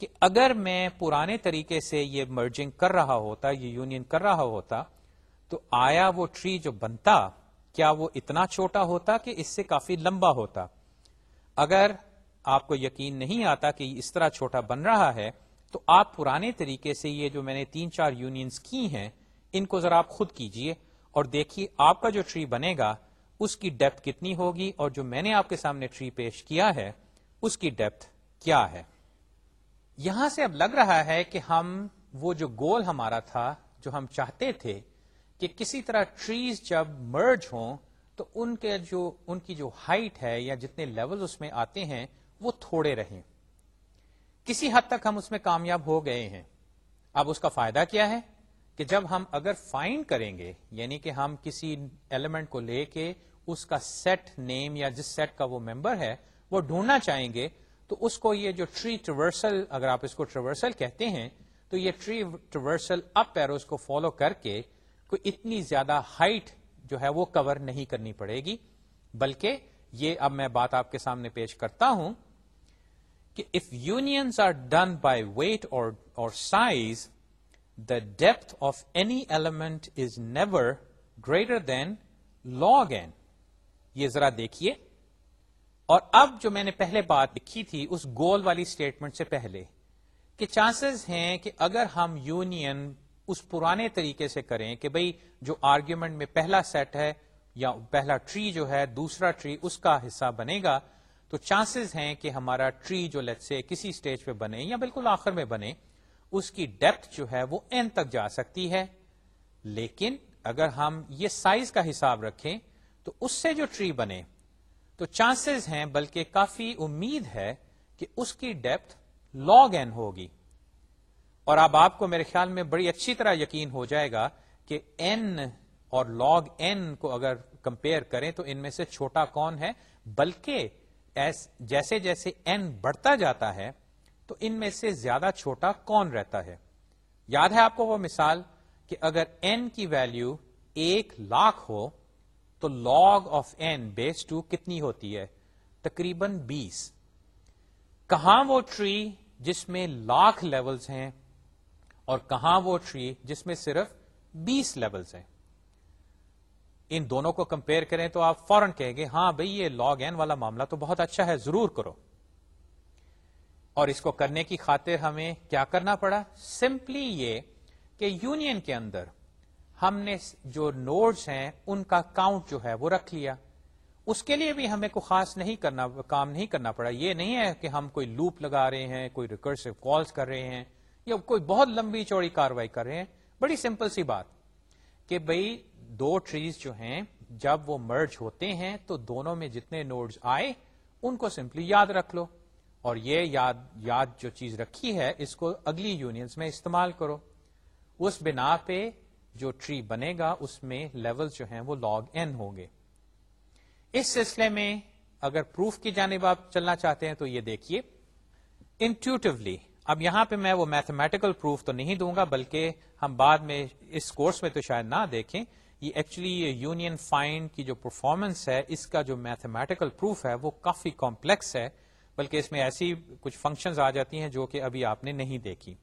A: کہ اگر میں پرانے طریقے سے یہ مرجنگ کر رہا ہوتا، یہ یونین کر رہا ہوتا، تو آیا وہ ٹری جو بنتا، کیا وہ اتنا چھوٹا ہوتا کہ اس سے کافی لمبا ہوتا؟ اگر آپ کو یقین نہیں آتا کہ اس طرح چھوٹا بن رہا ہے، تو آپ پرانے طریقے سے یہ جو میں نے تین چار یونینز کی ہیں، ان کو ذرا آپ خود کیجیے اور دیکھیے آپ کا جو ٹری بنے گا، اس کی ڈیپتھ کتنی ہوگی اور جو میں نے آپ کے سامنے ٹری پیش کیا ہے اس کی ڈیپتھ کیا ہے؟ یہاں سے اب لگ رہا ہے کہ ہم وہ جو گول ہمارا تھا، جو ہم چاہتے تھے کہ کسی طرح ٹریز جب مرج ہوں، تو ان کے جو، ان کی جو ہائٹ ہے یا جتنے لیول اس میں آتے ہیں، وہ تھوڑے رہیں۔ کسی حد تک ہم اس میں کامیاب ہو گئے ہیں۔ اب اس کا فائدہ کیا ہے؟ کہ جب ہم اگر فائنڈ کریں گے یعنی کہ ہم کسی ایلیمنٹ کو لے کے اس کا سیٹ نیم یا جس سیٹ کا وہ ممبر ہے وہ ڈھونڈنا چاہیں گے، تو اس کو یہ جو ٹری ٹریورسل اگر آپ اس کو ٹریورسل کہتے ہیں، تو یہ ٹری ٹریورسل اپ پیروز کو فالو کر کے کوئی اتنی زیادہ ہائٹ جو ہے وہ کور نہیں کرنی پڑے گی، بلکہ یہ اب میں بات آپ کے سامنے پیش کرتا ہوں کہ if unions are done by weight اور size the depth of any element is never greater than log n یہ ذرا دیکھیے۔ اور اب جو میں نے پہلے بات لکھی تھی، اس گول والی اسٹیٹمنٹ سے پہلے، کہ چانسز ہیں کہ اگر ہم یونین اس پرانے طریقے سے کریں کہ بھئی جو آرگیومنٹ میں پہلا سیٹ ہے یا پہلا ٹری جو ہے، دوسرا ٹری اس کا حصہ بنے گا، تو چانسز ہیں کہ ہمارا ٹری جو لیٹ سے کسی اسٹیج پہ بنے یا بالکل آخر میں بنے، اس کی ڈیپتھ جو ہے وہ این تک جا سکتی ہے۔ لیکن اگر ہم یہ سائز کا حساب رکھیں، تو اس سے جو ٹری بنے تو چانسز ہیں بلکہ کافی امید ہے کہ اس کی ڈیپتھ لاگ این ہوگی۔ اور اب آپ کو میرے خیال میں بڑی اچھی طرح یقین ہو جائے گا کہ این اور لاگ این کو اگر کمپیئر کریں تو ان میں سے چھوٹا کون ہے، بلکہ جیسے جیسے این بڑھتا جاتا ہے تو ان میں سے زیادہ چھوٹا کون رہتا ہے۔ یاد ہے آپ کو وہ مثال کہ اگر این کی ویلو ایک لاکھ ہو تو log of n base two کتنی ہوتی ہے؟ تقریباً بیس۔ کہاں وہ ٹری جس میں لاکھ لیولز ہیں اور کہاں وہ ٹری جس میں صرف بیس لیولز ہیں؟ ان دونوں کو کمپیئر کریں تو آپ فوراً کہیں گے ہاں بھئی یہ لاگ این والا معاملہ تو بہت اچھا ہے، ضرور کرو۔ اور اس کو کرنے کی خاطر ہمیں کیا کرنا پڑا؟ سمپلی یہ کہ یونین کے اندر ہم نے جو نوڈز ہیں، ان کا کاؤنٹ جو ہے، وہ رکھ لیا۔ اس کے لیے بھی ہمیں کوئی خاص نہیں کرنا، کام نہیں کرنا پڑا۔ یہ نہیں ہے کہ ہم کوئی لوپ لگا رہے ہیں، کوئی ریکرسو کالز کر رہے ہیں، یا کوئی بہت لمبی چوڑی کاروائی کر رہے ہیں۔ بڑی سمپل سی بات کہ بھائی دو ٹریز جو ہیں، جب وہ مرج ہوتے ہیں، تو دونوں میں جتنے نوڈز آئے، ان کو سمپلی یاد رکھ لو۔ اور یہ یاد یاد جو چیز رکھی ہے، اس کو اگلی یونینز میں استعمال کرو۔ اس بنا پہ جو ٹری بنے گا، اس میں لیول جو ہیں وہ لاگ این ہوں گے۔ اس سلسلے میں اگر پروف کی جانب آپ چلنا چاہتے ہیں تو یہ دیکھیے۔ انٹیوٹیولی اب یہاں پہ میں وہ میتھمیٹیکل پروف تو نہیں دوں گا، بلکہ ہم بعد میں اس کورس میں تو شاید نہ دیکھیں۔ یہ ایکچولی یونین فائنڈ کی جو پرفارمنس ہے، اس کا جو میتھمیٹیکل پروف ہے، وہ کافی کمپلیکس ہے۔ بلکہ اس میں ایسی کچھ فنکشنز آ جاتی ہیں جو کہ ابھی آپ نے نہیں دیکھی۔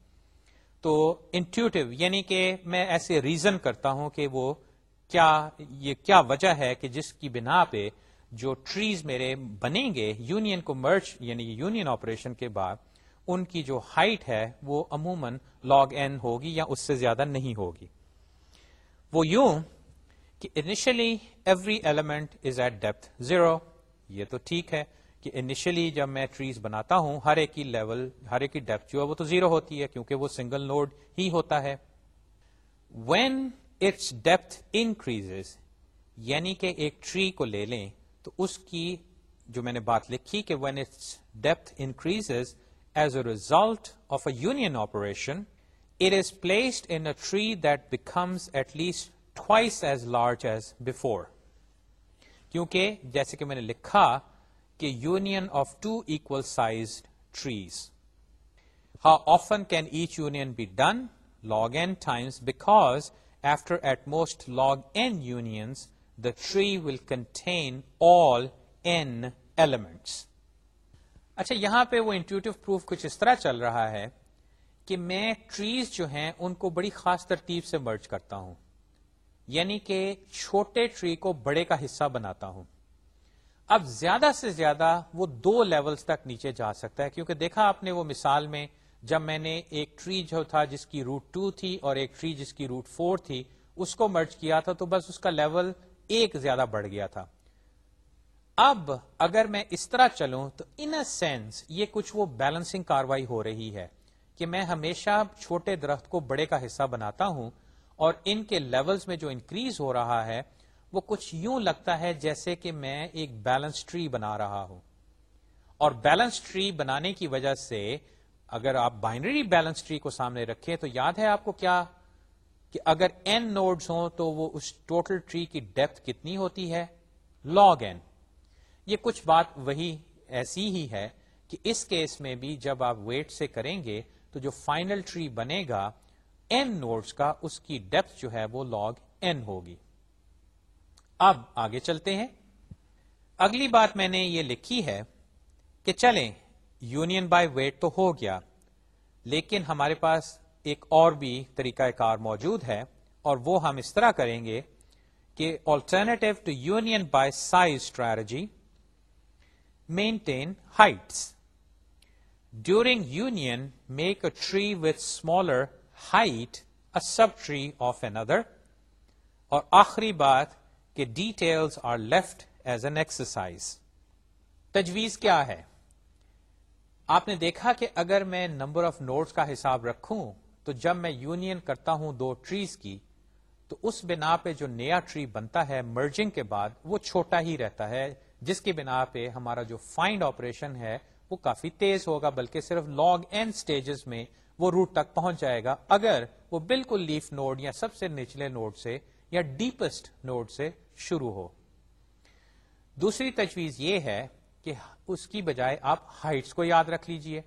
A: تو انٹیوٹیو یعنی کہ میں ایسے ریزن کرتا ہوں کہ وہ کیا یہ کیا وجہ ہے کہ جس کی بنا پہ جو ٹریز میرے بنیں گے یونین کو مرچ یعنی یونین آپریشن کے بعد، ان کی جو ہائٹ ہے وہ عموماً لاگ این ہوگی یا اس سے زیادہ نہیں ہوگی۔ وہ یوں کہ initially every element is at depth zero یہ تو ٹھیک ہے۔ کہ انیشلی جب میں ٹریز بناتا ہوں، ہر ایک کی لیول ہر ایک کی ڈیپتھ جو ہے وہ تو زیرو ہوتی ہے، کیونکہ وہ سنگل نوڈ ہی ہوتا ہے۔ وین اٹس ڈیپتھ انکریز یعنی کہ ایک ٹری کو لے لیں، تو اس کی جو میں نے بات لکھی کہ when its depth increase as a result of a union operation it is placed in tree that becomes at least twice as large as before کیونکہ جیسے کہ میں نے لکھا کہ union of two equal size trees how often can each union be done log n times because after at most log n unions the tree will contain all n elements اچھا یہاں پہ وہ انٹیوٹیو پروف کچھ اس طرح چل رہا ہے کہ میں ٹریز جو ہیں ان کو بڑی خاص ترتیب سے مرچ کرتا ہوں یعنی کہ چھوٹے ٹری کو بڑے کا حصہ بناتا ہوں۔ اب زیادہ سے زیادہ وہ دو لیولز تک نیچے جا سکتا ہے، کیونکہ دیکھا آپ نے وہ مثال میں جب میں نے ایک ٹری جو تھا جس کی روٹ ٹو تھی اور ایک ٹری جس کی روٹ فور تھی، اس کو مرچ کیا تھا تو بس اس کا لیول ایک زیادہ بڑھ گیا تھا۔ اب اگر میں اس طرح چلوں تو ان اے سینس یہ کچھ وہ بیلنسنگ کاروائی ہو رہی ہے کہ میں ہمیشہ چھوٹے درخت کو بڑے کا حصہ بناتا ہوں اور ان کے لیولز میں جو انکریز ہو رہا ہے وہ کچھ یوں لگتا ہے جیسے کہ میں ایک بیلنس ٹری بنا رہا ہوں۔ اور بیلنس ٹری بنانے کی وجہ سے اگر آپ بائنری بیلنس ٹری کو سامنے رکھیں تو یاد ہے آپ کو کیا؟ کہ اگر این نوڈز ہوں تو وہ اس ٹوٹل ٹری کی ڈیپتھ کتنی ہوتی ہے؟ لاگ این یہ کچھ بات وہی ایسی ہی ہے کہ اس کیس میں بھی جب آپ ویٹ سے کریں گے تو جو فائنل ٹری بنے گا این نوڈز کا اس کی ڈیپتھ جو ہے وہ لاگ این ہوگی۔ اب آگے چلتے ہیں۔ اگلی بات میں نے یہ لکھی ہے کہ چلیں، یونین بائی ویٹ تو ہو گیا، لیکن ہمارے پاس ایک اور بھی طریقہ کار موجود ہے اور وہ ہم اس طرح کریں گے کہ alternative to union by size strategy maintain heights during union make a tree with smaller height a subtree of another اور آخری بات کہ details are left as an exercise تجویز کیا ہے؟ آپ نے دیکھا کہ اگر میں نمبر آف نوٹس کا حساب رکھوں تو جب میں یونین کرتا ہوں دو ٹریز کی، تو اس بنا پہ جو نیا ٹری بنتا ہے مرجنگ کے بعد وہ چھوٹا ہی رہتا ہے، جس کی بنا پہ ہمارا جو فائنڈ آپریشن ہے وہ کافی تیز ہوگا، بلکہ صرف لاگ اینڈ سٹیجز میں وہ روٹ تک پہنچ جائے گا۔ اگر وہ بالکل لیف نوڈ یا سب سے نچلے نوڈ سے یا ڈیپسٹ نوڈ سے شروع ہو۔ دوسری تجویز یہ ہے کہ اس کی بجائے آپ ہائٹس کو یاد رکھ لیجیے۔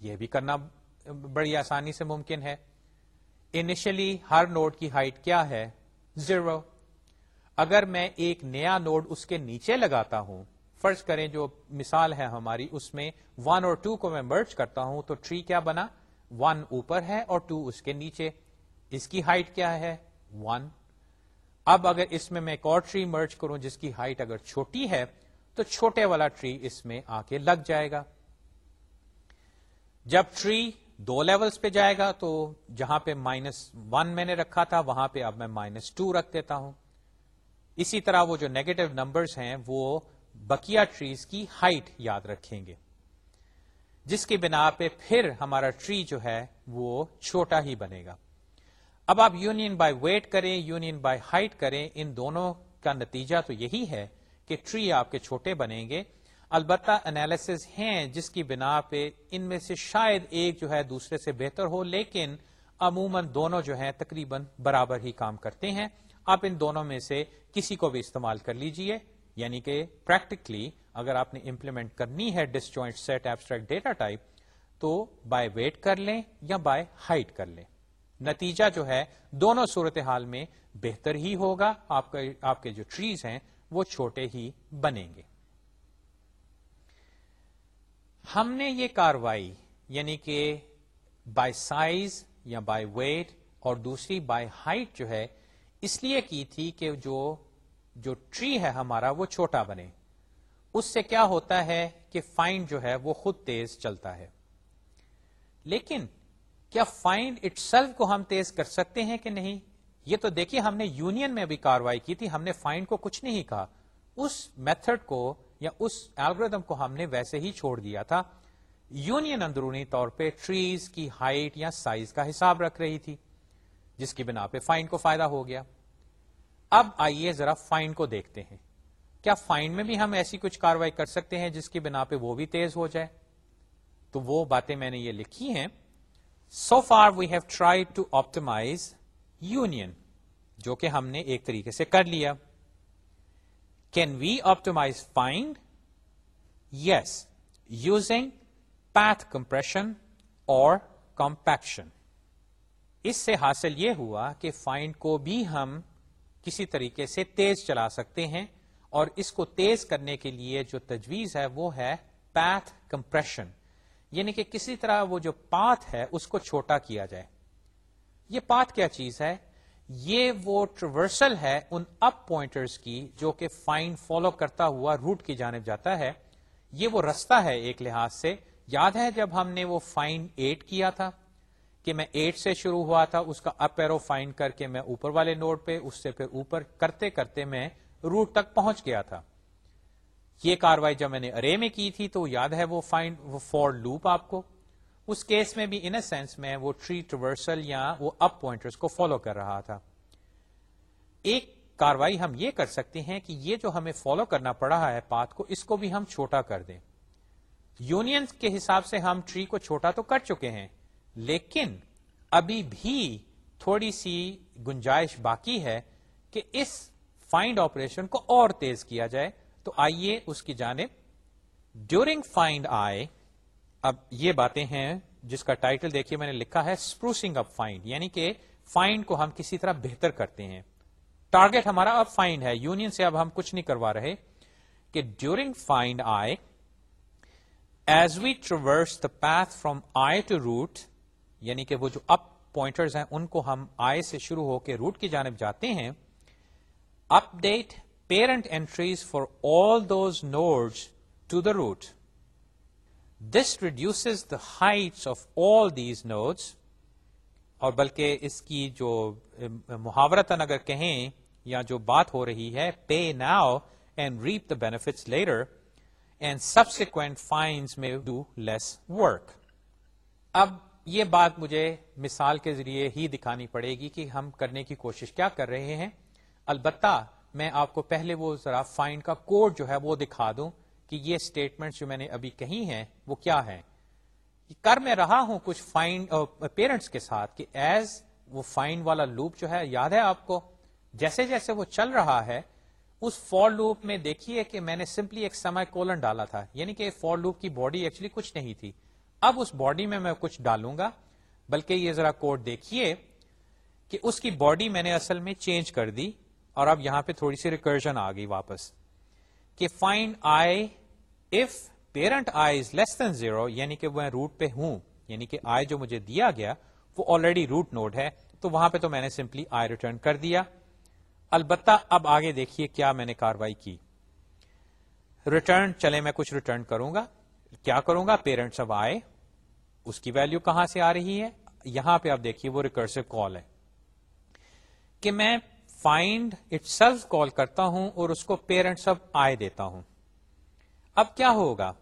A: یہ بھی کرنا بڑی آسانی سے ممکن ہے۔ انیشلی ہر نوڈ کی ہائٹ کیا ہے؟ زیرو۔ اگر میں ایک نیا نوڈ اس کے نیچے لگاتا ہوں، فرض کریں جو مثال ہے ہماری، اس میں ون اور ٹو کو میں مرچ کرتا ہوں، تو ٹری کیا بنا؟ ون اوپر ہے اور ٹو اس کے نیچے۔ اس کی ہائٹ کیا ہے؟ ون۔ اب اگر اس میں میں ایک اور ٹری مرچ کروں جس کی ہائٹ اگر چھوٹی ہے، تو چھوٹے والا ٹری اس میں آ کے لگ جائے گا۔ جب ٹری دو لیولز پہ جائے گا، تو جہاں پہ مائنس ون میں نے رکھا تھا، وہاں پہ اب میں مائنس ٹو رکھ دیتا ہوں۔ اسی طرح وہ جو نیگیٹو نمبرز ہیں، وہ بکیا ٹریز کی ہائٹ یاد رکھیں گے۔ جس کی بنا پہ پھر ہمارا ٹری جو ہے، وہ چھوٹا ہی بنے گا۔ اب آپ یونین بائی ویٹ کریں، یونین بائی ہائٹ کریں، ان دونوں کا نتیجہ تو یہی ہے کہ ٹری آپ کے چھوٹے بنیں گے۔ البتہ انالیس ہیں جس کی بنا پہ ان میں سے شاید ایک جو ہے دوسرے سے بہتر ہو، لیکن عموماً دونوں جو ہے تقریباً برابر ہی کام کرتے ہیں۔ آپ ان دونوں میں سے کسی کو بھی استعمال کر لیجیے۔ یعنی کہ پریکٹیکلی اگر آپ نے امپلیمنٹ کرنی ہے disjoint set abstract data type تو بائی ویٹ کر لیں یا بائی ہائٹ کر لیں۔ نتیجہ جو ہے دونوں صورتحال میں بہتر ہی ہوگا۔ آپ آپ کے جو ٹریز ہیں، وہ چھوٹے ہی بنیں گے۔ ہم نے یہ کاروائی یعنی کہ بائی سائز یا بائی ویٹ اور دوسری بائی ہائٹ جو ہے، اس لیے کی تھی کہ جو جو ٹری ہے ہمارا، وہ چھوٹا بنے۔ اس سے کیا ہوتا ہے کہ فائنڈ جو ہے، وہ خود تیز چلتا ہے۔ لیکن کیا فائنڈ اٹ سیلف کو ہم تیز کر سکتے ہیں کہ نہیں؟ یہ تو دیکھیے، ہم نے یونین میں بھی کاروائی کی تھی، ہم نے فائنڈ کو کچھ نہیں کہا۔ اس میتھڈ کو یا اس الگریدم کو ہم نے ویسے ہی چھوڑ دیا تھا۔ یونین اندرونی طور پہ ٹریز کی ہائٹ یا سائز کا حساب رکھ رہی تھی، جس کی بنا پہ فائنڈ کو فائدہ ہو گیا۔ اب آئیے ذرا فائنڈ کو دیکھتے ہیں۔ کیا فائنڈ میں بھی ہم ایسی کچھ کاروائی کر سکتے ہیں جس کی بنا پہ وہ بھی تیز ہو جائے؟ تو وہ باتیں میں نے یہ لکھی ہیں۔ So far we have try to optimize union جو کہ ہم نے ایک طریقے سے کر لیا۔ Can we optimize finds using path compression اور کمپیکشن اس سے حاصل یہ ہوا کہ فائنڈ کو بھی ہم کسی طریقے سے تیز چلا سکتے ہیں اور اس کو تیز کرنے کے لیے جو تجویز ہے وہ ہے پیتھ کمپریشن یعنی کہ کسی طرح وہ جو پاتھ ہے اس کو چھوٹا کیا جائے۔ یہ پاتھ کیا چیز ہے؟ یہ وہ ٹریورسل ہے ان اپ پوائنٹرز کی جو کہ فائنڈ فالو کرتا ہوا روٹ کی جانب جاتا ہے۔ یہ وہ رستہ ہے ایک لحاظ سے۔ یاد ہے جب ہم نے وہ فائنڈ ایٹ کیا تھا کہ میں ایٹ سے شروع ہوا تھا، اس کا اپ ایرو فائنڈ کر کے میں اوپر والے نوڈ پہ، اس سے پھر اوپر کرتے کرتے میں روٹ تک پہنچ گیا تھا۔ یہ کاروائی جب میں نے ارے میں کی تھی تو یاد ہے وہ فائنڈ وہ فور لوپ آپ کو؟ اس کیس میں بھی ان سینس میں وہ ٹری ٹریورسل یا وہ اپ پوائنٹرز کو فالو کر رہا تھا۔ ایک کاروائی ہم یہ کر سکتے ہیں کہ یہ جو ہمیں فالو کرنا پڑا ہے پاتھ کو، اس کو بھی ہم چھوٹا کر دیں۔ یونین کے حساب سے ہم ٹری کو چھوٹا تو کر چکے ہیں، لیکن ابھی بھی تھوڑی سی گنجائش باقی ہے کہ اس فائنڈ آپریشن کو اور تیز کیا جائے۔ تو آئیے اس کی جانب۔ ڈیورنگ فائنڈ آئے اب یہ باتیں ہیں جس کا ٹائٹل دیکھیے میں نے لکھا ہے اسپروسنگ اپ فائنڈ یعنی کہ فائنڈ کو ہم کسی طرح بہتر کرتے ہیں۔ ٹارگیٹ ہمارا اب فائنڈ ہے یونین سے اب ہم کچھ نہیں کروا رہے۔ کہ during find i as we traverse the path from i to root یعنی کہ وہ جو اپ پوائنٹرز ہیں، ان کو ہم آئے سے شروع ہو کے روٹ کی جانب جاتے ہیں۔ Update parent entries for all those nodes to the root this reduces the heights of all these nodes اور بلکہ اس کی جو محاورتن اگر کہیں یا جو بات ہو رہی ہے pay now and reap the benefits later and subsequent finds میں ڈو لیس ورک اب یہ بات مجھے مثال کے ذریعے ہی دکھانی پڑے گی کہ ہم کرنے کی کوشش کیا کر رہے ہیں۔ البتہ میں آپ کو پہلے وہ ذرا فائنڈ کا کوڈ جو ہے وہ دکھا دوں کہ یہ اسٹیٹمنٹ جو میں نے ابھی کہی ہیں وہ کیا ہے کر میں رہا ہوں کچھ فائنڈ پیرنٹس کے ساتھ کہ ایز وہ فائنڈ والا لوپ جو ہے، یاد ہے آپ کو؟ جیسے جیسے وہ چل رہا ہے، اس فور لوپ میں دیکھیے کہ میں نے سمپلی ایک سمے کولن ڈالا تھا یعنی کہ فور لوپ کی باڈی ایکچولی کچھ نہیں تھی۔ اب اس باڈی میں میں کچھ ڈالوں گا، بلکہ یہ ذرا کوڈ دیکھیے کہ اس کی باڈی میں نے اصل میں چینج کر دی۔ اور اب یہاں پہ تھوڑی سی ریکرجن آ گئی واپس کہ find i if parent i is less than zero یعنی کہ میں روٹ پہ ہوں یعنی کہ آئی جو مجھے دیا گیا، وہ آلریڈی روٹ نوڈ ہے، تو وہاں پہ تو میں نے سمپلی آئی ریٹرن کر دیا۔ البتہ اب آگے دیکھیے کیا میں نے کاروائی کی۔ ریٹرن چلے میں کچھ ریٹرن کروں گا۔ کیا کروں گا؟ پیرنٹس اب آئے اس کی ویلو کہاں سے آ رہی ہے؟ یہاں پہ آپ دیکھیے وہ ریکرسو کال ہے۔ کہ میں فائنڈ اٹ سیلف کال کرتا ہوں اور اس کو پیرنٹس اب آئے دیتا ہوں۔ اب کیا ہوگا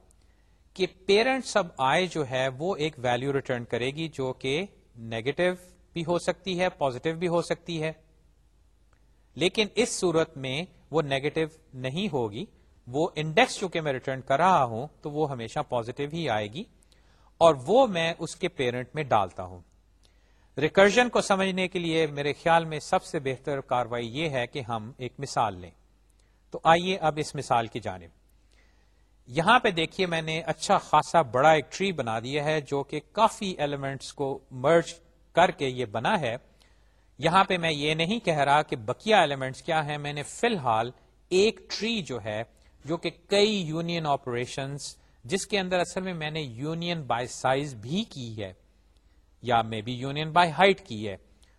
A: کہ پیرنٹ سب آئے جو ہے وہ ایک ویلو ریٹرن کرے گی جو کہ نیگیٹو بھی ہو سکتی ہے پوزیٹو بھی ہو سکتی ہے۔ لیکن اس صورت میں وہ نیگیٹو نہیں ہوگی، وہ انڈیکس جو کہ میں ریٹرن کر رہا ہوں تو وہ ہمیشہ پوزیٹو ہی آئے گی اور وہ میں اس کے پیرنٹ میں ڈالتا ہوں۔ ریکرجن کو سمجھنے کے لیے میرے خیال میں سب سے بہتر کاروائی یہ ہے کہ ہم ایک مثال لیں۔ تو آئیے اب اس مثال کی جانب۔ یہاں پہ دیکھیے میں نے اچھا خاصا بڑا ایک ٹری بنا دیا ہے جو کہ کافی ایلیمنٹس کو مرج کر کے یہ بنا ہے۔ یہاں پہ میں یہ نہیں کہہ رہا کہ بکیا ایلیمنٹس کیا ہے میں نے فی الحال ایک ٹری جو ہے، جو کہ کئی یونین آپریشنس جس کے اندر اصل میں میں نے یونین بائی سائز بھی کی ہے۔ یا میں بھی یونین بائی ہائٹ کی ہے.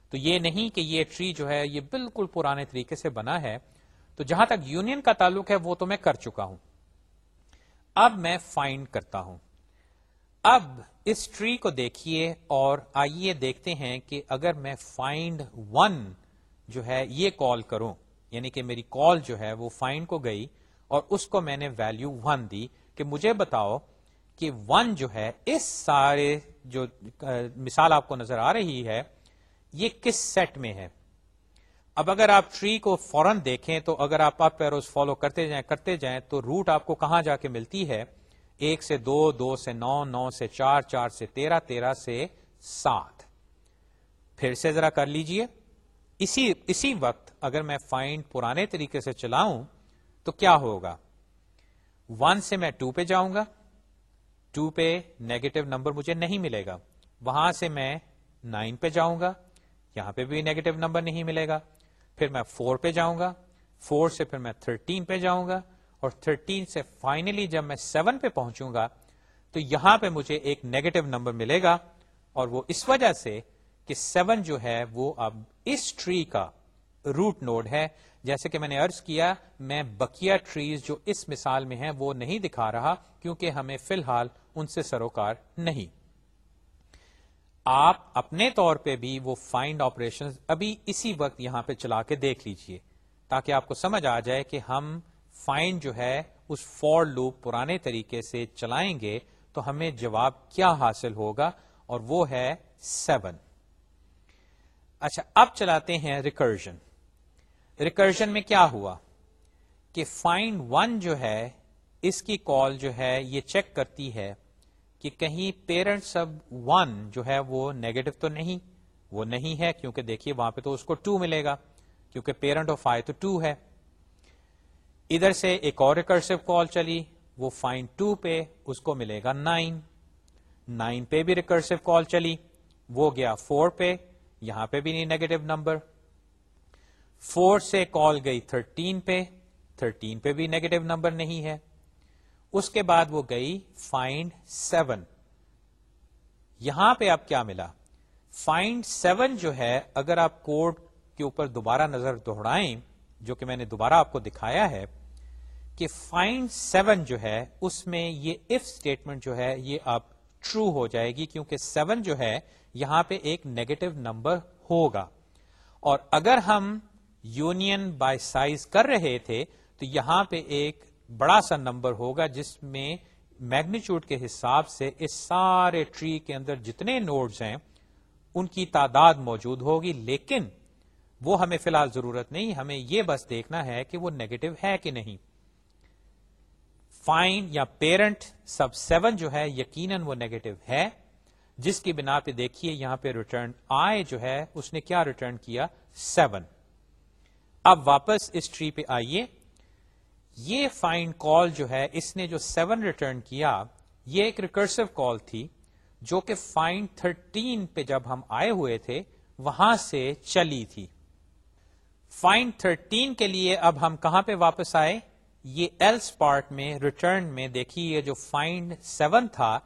A: تو یہ نہیں کہ یہ ٹری جو ہے، یہ بالکل پرانے طریقے سے بنا ہے. تو جہاں تک یونین کا تعلق ہے، وہ تو میں کر چکا ہوں۔ اب میں فائنڈ کرتا ہوں۔ اب اس ٹری کو دیکھیے اور آئیے دیکھتے ہیں کہ اگر میں فائنڈ ون جو ہے، یہ کال کروں۔ یعنی کہ میری کال جو ہے، وہ فائنڈ کو گئی اور اس کو میں نے ویلو ون دی کہ مجھے بتاؤ کہ ون جو ہے، اس سارے جو مثال آپ کو نظر آ رہی ہے، یہ کس سیٹ میں ہے؟ اب اگر آپ ٹری کو فوراً دیکھیں تو اگر آپ اپ پیروز فالو کرتے جائیں کرتے جائیں تو روٹ آپ کو کہاں جا کے ملتی ہے؟ ایک سے دو دو سے نو نو سے چار چار سے تیرہ تیرہ سے سات۔ پھر سے ذرا کر لیجیے۔ اسی اسی وقت اگر میں فائنڈ پرانے طریقے سے چلاؤں تو کیا ہوگا؟ ون سے میں ٹو پہ جاؤں گا۔ ٹو پہ نیگیٹو نمبر مجھے نہیں ملے گا۔ وہاں سے میں نائن پہ جاؤں گا، یہاں پہ بھی نیگیٹو نمبر نہیں ملے گا۔ پھر میں فور پہ جاؤں گا، فور سے پھر میں تھرٹین پہ جاؤں گا، اور تھرٹین سے فائنلی جب میں سیون پہ پہنچوں گا، تو یہاں پہ مجھے ایک نیگیٹو نمبر ملے گا۔ اور وہ اس وجہ سے کہ سیون جو ہے وہ اب اس ٹری کا روٹ نوڈ ہے جیسے کہ میں نے ارض کیا، میں بکیا ٹریز جو اس مثال میں ہیں وہ نہیں دکھا رہا کیونکہ ہمیں فی الحال ان سے سروکار نہیں۔ آپ اپنے طور پہ بھی وہ فائنڈ آپریشن ابھی اسی وقت یہاں پہ چلا کے دیکھ لیجیے تاکہ آپ کو سمجھ آ جائے کہ ہم فائنڈ جو ہے اس فور لوپ پرانے طریقے سے چلائیں گے تو ہمیں جواب کیا حاصل ہوگا اور وہ ہے سیون اچھا اب چلاتے ہیں ریکرجن ریکرجن میں کیا ہوا؟ کہ فائنڈ ون جو ہے، اس کی کال جو ہے، یہ چیک کرتی ہے کہ کہیں پیرنٹ سب ون جو ہے، وہ نیگیٹو تو نہیں، وہ نہیں ہے، کیونکہ دیکھیے وہاں پہ تو اس کو ٹو ملے گا، کیونکہ پیرنٹ آف آئی تو ٹو ہے۔ ادھر سے ایک اور ریکرسو کال چلی، وہ فائن ٹو پہ اس کو ملے گا نائن نائن پہ بھی ریکرسو کال چلی، وہ گیا فور پہ، یہاں پہ بھی نہیں نیگیٹو نمبر فور سے کال گئی تھرٹین پہ تھرٹین پہ بھی نیگیٹو نمبر نہیں ہے۔ اس کے بعد وہ گئی فائنڈ سیون یہاں پہ آپ کیا ملا؟ فائنڈ سیون جو ہے، اگر آپ کوڈ کے اوپر دوبارہ نظر دوہرائیں، جو کہ میں نے دوبارہ آپ کو دکھایا ہے، کہ فائنڈ سیون جو ہے، اس میں یہ اف اسٹیٹمنٹ جو ہے، یہ اب ٹرو ہو جائے گی، کیونکہ سیون جو ہے، یہاں پہ ایک نیگیٹو نمبر ہوگا۔ اور اگر ہم یونین بائی سائز کر رہے تھے، تو یہاں پہ ایک بڑا سا نمبر ہوگا جس میں میگنیچیوڈ کے حساب سے اس سارے ٹری کے اندر جتنے نوڈز ہیں، ان کی تعداد موجود ہوگی، لیکن وہ ہمیں فی الحال ضرورت نہیں، ہمیں یہ بس دیکھنا ہے کہ وہ نیگیٹو ہے کہ نہیں۔ فائن یا پیرنٹ سب سیون جو ہے، یقیناً وہ نیگیٹو ہے۔ جس کی بنا پہ دیکھیے، یہاں پہ ریٹرن آئے جو ہے، اس نے کیا ریٹرن کیا؟ سیون۔ اب واپس اس ٹری پہ آئیے۔ یہ فائنڈ کال جو ہے، اس نے جو سیون ریٹرن کیا، یہ ایک ریکرسو کال تھی، جو کہ فائنڈ تھرٹین پہ جب ہم آئے ہوئے تھے، وہاں سے چلی تھی۔ فائنڈ تھرٹین کے لیے اب ہم کہاں پہ واپس آئے؟ یہ ایلس پارٹ میں ریٹرن میں دیکھیے، یہ جو فائنڈ سیون تھا،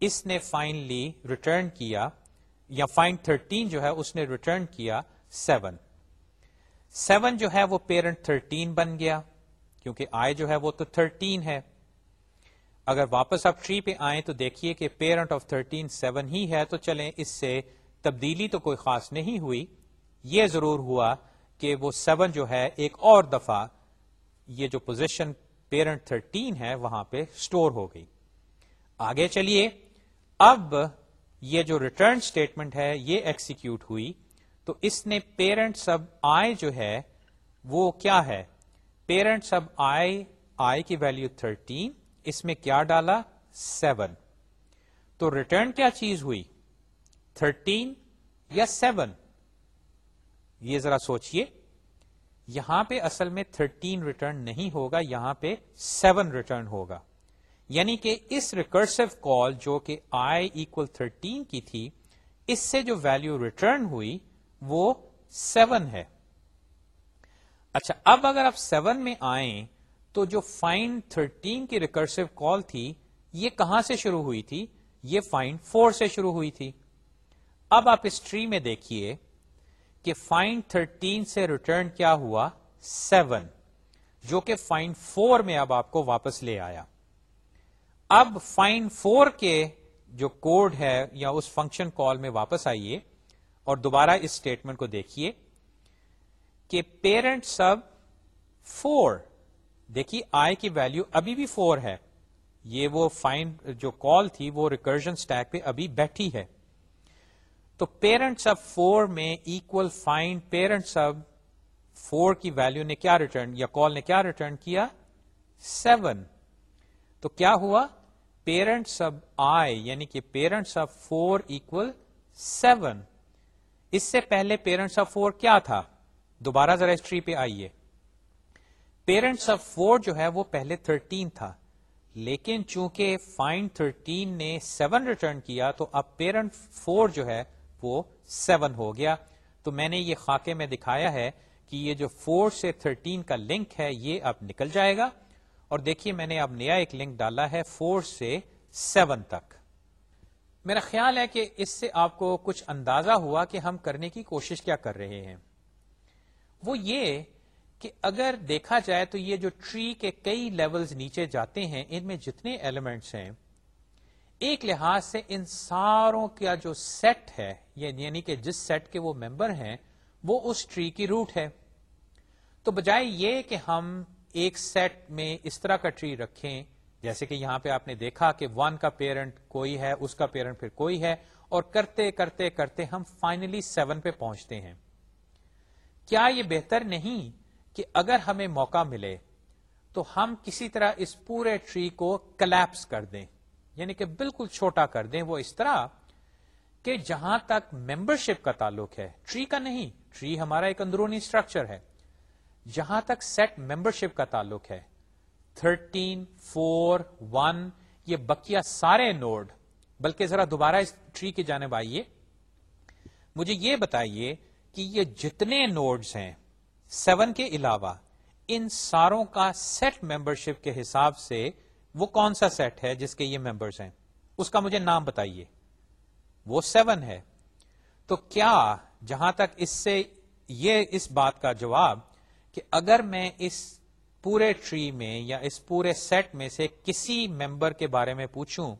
A: اس نے فائنلی ریٹرن کیا، یا فائنڈ تھرٹین جو ہے، اس نے ریٹرن کیا سیون سیون جو ہے وہ پیرنٹ تھرٹین بن گیا، کیونکہ آئے جو ہے وہ تو تھرٹین ہے۔ اگر واپس آپ ٹری پہ آئیں تو دیکھیے کہ پیرنٹ آف تھرٹین سیون ہی ہے، تو چلیں اس سے تبدیلی تو کوئی خاص نہیں ہوئی۔ یہ ضرور ہوا کہ وہ سیون جو ہے ایک اور دفعہ یہ جو پوزیشن پیرنٹ تھرٹین ہے وہاں پہ اسٹور ہو گئی۔ آگے چلیے، اب یہ جو ریٹرن اسٹیٹمنٹ ہے یہ ایکسیکیوٹ ہوئی۔ تو اس نے پیرنٹ سب آئے جو ہے، وہ کیا ہے؟ پیرنٹ سب آئی آئی کی ویلو تھرٹین اس میں کیا ڈالا؟ سیون تو ریٹرن کیا چیز ہوئی؟ تھرٹین یا سیون یہ ذرا سوچئے۔ یہاں پہ اصل میں تھرٹین ریٹرن نہیں ہوگا، یہاں پہ سیون ریٹرن ہوگا۔ یعنی کہ اس ریکرسو کال جو کہ آئی ایکول تھرٹین کی تھی، اس سے جو ویلو ریٹرن ہوئی وہ سیون ہے۔ اچھا اب اگر آپ سیون میں آئیں تو جو فائن تھرٹین کی ریکرسو کال تھی، یہ کہاں سے شروع ہوئی تھی؟ یہ فائن فور سے شروع ہوئی تھی۔ اب آپ اس ٹری میں دیکھیے کہ فائن تھرٹین سے ریٹرن کیا ہوا سیون جو کہ فائن فور میں اب آپ کو واپس لے آیا۔ اب فائن فور کے جو کوڈ ہے یا اس فنکشن کال میں واپس آئیے۔ اور دوبارہ اس اسٹیٹمنٹ کو دیکھیے کہ پیرنٹ سب فور دیکھیے آئی کی ویلو ابھی بھی فور ہے۔ یہ وہ فائن جو کال تھی، وہ ریکرجن اسٹیک پہ ابھی بیٹھی ہے۔ تو پیرنٹ سب فور میں equal find parent sub four کی ویلو نے کیا ریٹرن یا کال نے کیا ریٹرن کیا؟ سیون تو کیا ہوا؟ پیرنٹ سب آئی یعنی کہ parent sub four equal seven اس سے پہلے پیرنٹس آف فور کیا تھا؟ دوبارہ ذرا ہسٹری پہ آئیے۔ پیرنٹس آف فور جو ہے وہ پہلے تھرٹین تھا۔ لیکن چونکہ فائن تھرٹین نے سیون ریٹرن کیا، تو اب پیرنٹ فور جو ہے وہ سیون ہو گیا۔ تو میں نے یہ خاکے میں دکھایا ہے کہ یہ جو فور سے تھرٹین کا لنک ہے، یہ اب نکل جائے گا۔ اور دیکھیے، میں نے اب نیا ایک لنک ڈالا ہے فور سے سیون تک۔ میرا خیال ہے کہ اس سے آپ کو کچھ اندازہ ہوا کہ ہم کرنے کی کوشش کیا کر رہے ہیں۔ وہ یہ کہ اگر دیکھا جائے تو یہ جو ٹری کے کئی لیولز نیچے جاتے ہیں، ان میں جتنے ایلیمنٹس ہیں، ایک لحاظ سے ان ساروں کا جو سیٹ ہے یعنی, یعنی کہ جس سیٹ کے وہ ممبر ہیں، وہ اس ٹری کی روٹ ہے۔ تو بجائے یہ کہ ہم ایک سیٹ میں اس طرح کا ٹری رکھیں جیسے کہ یہاں پہ آپ نے دیکھا کہ ون کا پیرنٹ کوئی ہے، اس کا پیرنٹ پھر کوئی ہے، اور کرتے کرتے کرتے ہم فائنلی سیون پہ پہنچتے ہیں۔ کیا یہ بہتر نہیں کہ اگر ہمیں موقع ملے تو ہم کسی طرح اس پورے ٹری کو کلیپس کر دیں؟ یعنی کہ بالکل چھوٹا کر دیں وہ اس طرح کہ جہاں تک ممبرشپ کا تعلق ہے۔ ٹری کا نہیں ٹری ہمارا ایک اندرونی اسٹرکچر ہے۔ جہاں تک سیٹ ممبرشپ کا تعلق ہے۔ تھرٹین، فور، ون، یہ بکیا سارے نوڈ، بلکہ ذرا دوبارہ اس ٹری کی جانب آئیے۔ مجھے یہ بتائیے کہ یہ جتنے نوڈز ہیں، سیون کے علاوہ، ان ساروں کا سیٹ ممبرشپ کے حساب سے وہ کون سا سیٹ ہے جس کے یہ ممبرس ہیں؟ اس کا مجھے نام بتائیے۔ وہ سیون ہے۔ تو کیا جہاں تک اس سے یہ، اس بات کا جواب کہ اگر میں اس پورے ٹری میں یا اس پورے سیٹ میں سے کسی ممبر کے بارے میں پوچھوں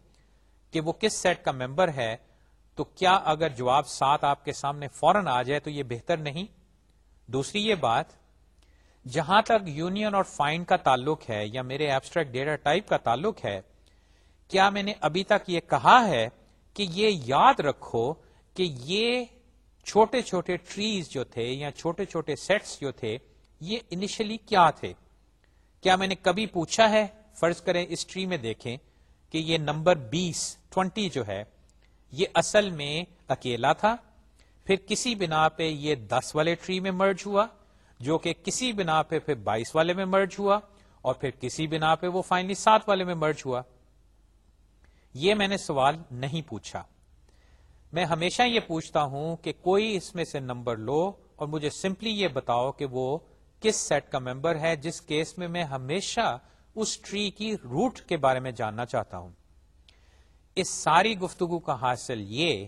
A: کہ وہ کس سیٹ کا ممبر ہے، تو کیا اگر جواب سات آپ کے سامنے فوراً آ جائے تو یہ بہتر نہیں؟ دوسری یہ بات، جہاں تک یونین اور فائن کا تعلق ہے یا میرے ایبسٹریکٹ ڈیٹا ٹائپ کا تعلق ہے، کیا میں نے ابھی تک یہ کہا ہے کہ یہ یاد رکھو کہ یہ چھوٹے چھوٹے ٹریز جو تھے یا چھوٹے چھوٹے سیٹس جو تھے، یہ انیشلی کیا تھے؟ کیا میں نے کبھی پوچھا ہے؟ فرض کریں اس ٹری میں دیکھیں کہ یہ نمبر بیس ٹوینٹی جو ہے، یہ اصل میں اکیلا تھا۔ پھر کسی بنا پہ یہ دس والے ٹری میں مرج ہوا، جو کہ کسی بنا پہ پھر بائیس والے میں مرج ہوا، اور پھر کسی بنا پہ وہ فائنلی سات والے میں مرج ہوا۔ یہ میں نے سوال نہیں پوچھا۔ میں ہمیشہ یہ پوچھتا ہوں کہ کوئی اس میں سے نمبر لو اور مجھے سمپلی یہ بتاؤ کہ وہ کس سیٹ کا ممبر ہے، جس کیس میں میں ہمیشہ اس ٹری کی روٹ کے بارے میں جاننا چاہتا ہوں۔ اس ساری گفتگو کا حاصل یہ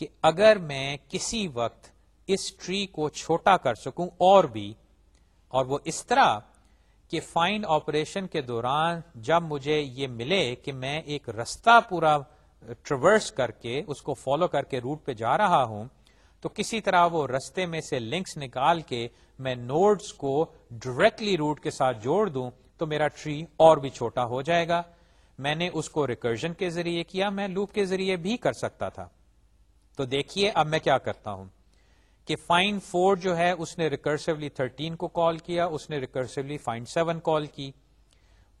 A: کہ اگر میں کسی وقت اس ٹری کو چھوٹا کر سکوں اور بھی، اور وہ اس طرح کہ فائنڈ آپریشن کے دوران جب مجھے یہ ملے کہ میں ایک رستہ پورا ٹریورس کر کے، اس کو فالو کر کے روٹ پہ جا رہا ہوں تو کسی طرح وہ رستے میں سے لنکس نکال کے میں نوڈز کو ڈائریکٹلی روٹ کے ساتھ جوڑ دوں تو میرا ٹری اور بھی چھوٹا ہو جائے گا۔ میں نے اس کو ریکرجن کے ذریعے کیا، میں لوپ کے ذریعے بھی کر سکتا تھا۔ تو دیکھیے اب میں کیا کرتا ہوں۔ کہ فائن فور جو ہے، اس نے ریکرسولی تھرٹین کو کال کیا، اس نے ریکرسولی فائن سیون کال کی۔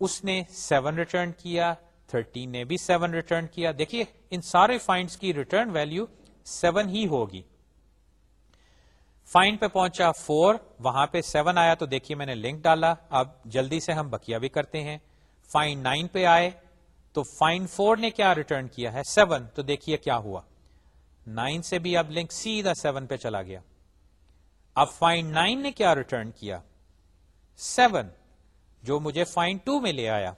A: اس نے سیون ریٹرن کیا تھرٹین نے بھی سیون ریٹرن کیا۔ دیکھیے، ان سارے فائنڈس کی ریٹرن ویلو سیون ہی ہوگی۔ فائن پہ پہنچا فور، وہاں پہ سیون آیا تو دیکھیے میں نے لنک ڈالا۔ اب جلدی سے ہم بکیا بھی کرتے ہیں۔ فائن نائن پہ آئے تو فائن فور نے کیا ریٹرن کیا ہے؟ سیون۔ تو دیکھیے کیا ہوا۔ نائن سے بھی اب لنک سیدھا سیون پہ چلا گیا۔ اب فائن نائن نے کیا ریٹرن کیا؟ سیون، جو مجھے فائن ٹو میں لے آیا۔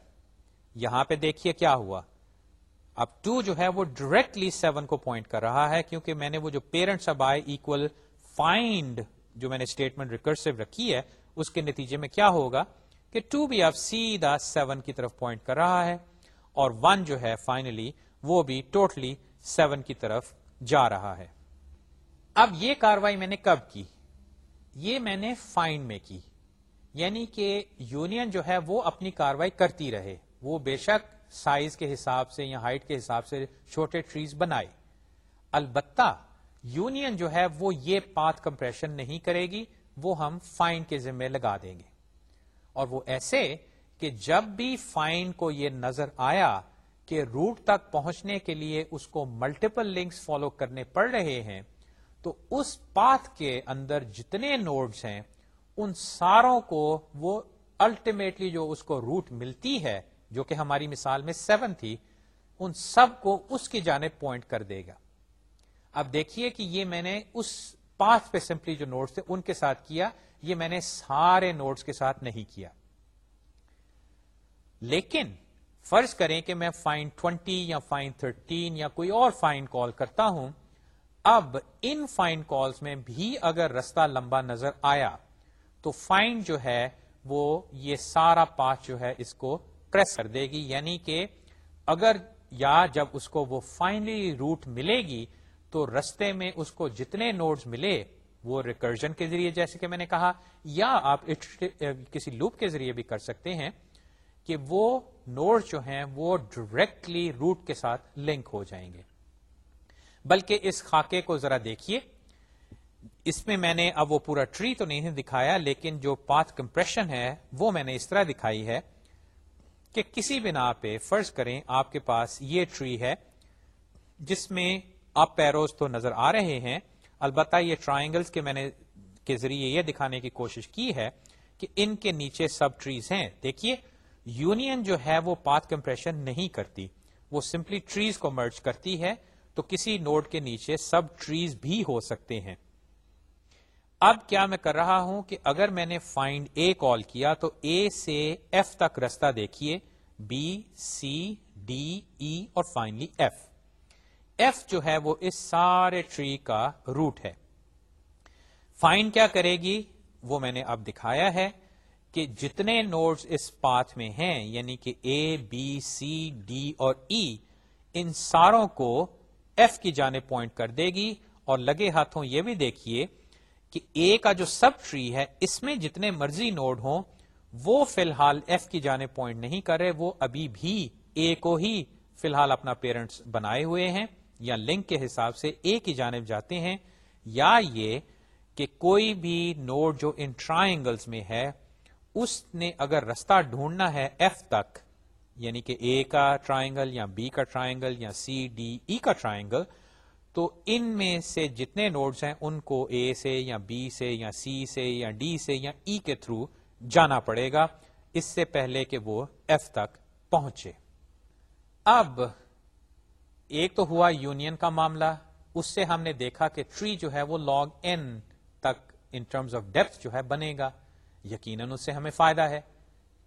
A: یہاں پہ دیکھیے کیا ہوا۔ اب ٹو جو ہے وہ ڈائریکٹلی سیون کو پوائنٹ کر رہا ہے، کیونکہ میں نے وہ جو پیرنٹس اب آئے اکول فائنڈ جو میں نے اسٹیٹمنٹ ریکرسو رکھی ہے، اس کے نتیجے میں کیا ہوگا کہ ٹو بھی اب سیدھا سیون کی طرف پوائنٹ کر رہا ہے اور ون جو ہے فائنلی وہ بھی ٹوٹلی سیون کی طرف جا رہا ہے۔ اب یہ کاروائی میں نے کب کی؟ یہ میں نے فائنڈ میں کی۔ یعنی کہ یونین جو ہے وہ اپنی کاروائی کرتی رہے۔ وہ بے شک سائز کے حساب سے یا ہائٹ کے حساب سے چھوٹے ٹریز بنائے۔ البتہ یونین جو ہے وہ یہ پاتھ کمپریشن نہیں کرے گی، وہ ہم فائن کے ذمے لگا دیں گے۔ اور وہ ایسے کہ جب بھی فائن کو یہ نظر آیا کہ روٹ تک پہنچنے کے لیے اس کو ملٹیپل لنکس فالو کرنے پڑ رہے ہیں، تو اس پاتھ کے اندر جتنے نوڈز ہیں، ان ساروں کو وہ الٹیمیٹلی جو اس کو روٹ ملتی ہے، جو کہ ہماری مثال میں سیون تھی، ان سب کو اس کی جانب پوائنٹ کر دے گا۔ اب دیکھیے کہ یہ میں نے اس پاس پہ سمپلی جو نوٹس تھے ان کے ساتھ کیا، یہ میں نے سارے نوٹس کے ساتھ نہیں کیا۔ لیکن فرض کریں کہ میں فائن 20 یا فائن 13 یا کوئی اور فائن کال کرتا ہوں، اب ان فائن کالز میں بھی اگر رستہ لمبا نظر آیا، تو فائنڈ جو ہے وہ یہ سارا پاس جو ہے اس کو پریس کر دے گی۔ یعنی کہ اگر یا جب اس کو وہ فائنلی روٹ ملے گی تو رستے میں اس کو جتنے نوڈز ملے وہ ریکرجن کے ذریعے، جیسے کہ میں نے کہا، یا آپ کسی لوپ کے ذریعے بھی کر سکتے ہیں کہ وہ نوڈ جو ہیں وہ ڈائریکٹلی روٹ کے ساتھ لنک ہو جائیں گے۔ بلکہ اس خاکے کو ذرا دیکھیے۔ اس میں میں نے، اب وہ پورا ٹری تو نہیں دکھایا، لیکن جو پاتھ کمپریشن ہے، وہ میں نے اس طرح دکھائی ہے کہ کسی بنا پہ فرض کریں، آپ کے پاس یہ ٹری ہے، جس میں آپ پیروز تو نظر آ رہے ہیں۔ البتہ یہ ٹرائنگلز کے میں نے کے ذریعے یہ دکھانے کی کوشش کی ہے کہ ان کے نیچے سب ٹریز ہیں۔ دیکھیے یونین جو ہے وہ پاتھ کمپریشن نہیں کرتی۔ وہ سمپلی ٹریز کو مرچ کرتی ہے۔ تو کسی نوڈ کے نیچے سب ٹریز بھی ہو سکتے ہیں۔ اب کیا میں کر رہا ہوں کہ اگر میں نے فائنڈ اے کال کیا تو اے سے ایف تک رستہ دیکھیے۔ بی سی ڈی ای اور فائنلی ایف ایف جو ہے وہ اس سارے ٹری کا روٹ ہے۔ فائنڈ کیا کرے گی؟ وہ میں نے اب دکھایا ہے کہ جتنے نوڈز اس پاتھ میں ہیں یعنی کہ اے بی سی ڈی اور ای e، ان ساروں کو ایف کی جانب پوائنٹ کر دے گی۔ اور لگے ہاتھوں یہ بھی دیکھیے کہ اے کا جو سب ٹری ہے اس میں جتنے مرضی نوڈ ہوں وہ فی الحال ایف کی جانے پوائنٹ نہیں کر رہے وہ ابھی بھی اے کو ہی فی الحال اپنا پیرنٹس بنائے ہوئے ہیں۔ یا لنک کے حساب سے اے کی جانب جاتے ہیں، یا یہ کہ کوئی بھی نوڈ جو ان ٹرائنگلز میں ہے، اس نے اگر رستہ ڈھونڈنا ہے ایف تک یعنی کہ اے کا ٹرائنگل یا بی کا ٹرائنگل یا سی ڈی ای کا ٹرائنگل تو ان میں سے جتنے نوڈز ہیں، ان کو اے سے یا بی سے یا سی سے یا ڈی سے یا ای e کے تھرو جانا پڑے گا۔ اس سے پہلے کہ وہ ایف تک پہنچے۔ اب ایک تو ہوا یونین کا معاملہ، اس سے ہم نے دیکھا کہ ٹری جو ہے وہ لاگ این تک ان ٹرمز آف ڈیپتھ جو ہے بنے گا۔ یقیناً اس سے ہمیں فائدہ ہے،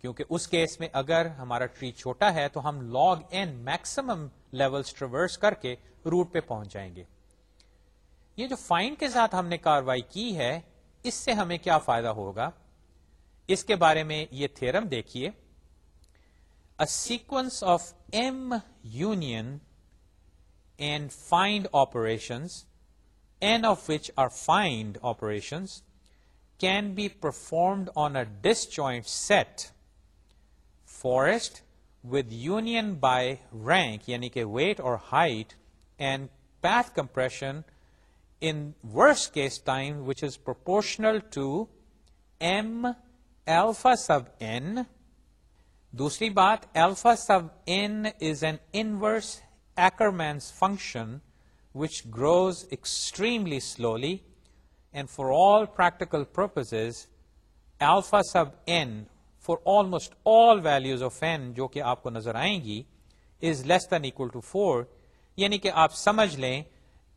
A: کیونکہ اس کیس میں اگر ہمارا ٹری چھوٹا ہے تو ہم log n maximum level traverse کر کے روٹ پہ پہنچ جائیں گے۔ یہ جو فائن کے ساتھ ہم نے کاروائی کی ہے، اس سے ہمیں کیا فائدہ ہوگا؟ اس کے بارے میں یہ تھرم دیکھیے۔ Sequence of m union and find operation n of which are find operation can be performed on a disjoint set forest with union by rank یعنی کہ ویٹ اور height and path compression in worst case time, which is proportional to m alpha sub n. Dusri baat, alpha sub n is an inverse Ackermann's function which grows extremely slowly, and for all practical purposes, alpha sub n for almost all values of n jo ki aapko nazar aayengi is less than equal to 4, یعنی کہ آپ سمجھ لیں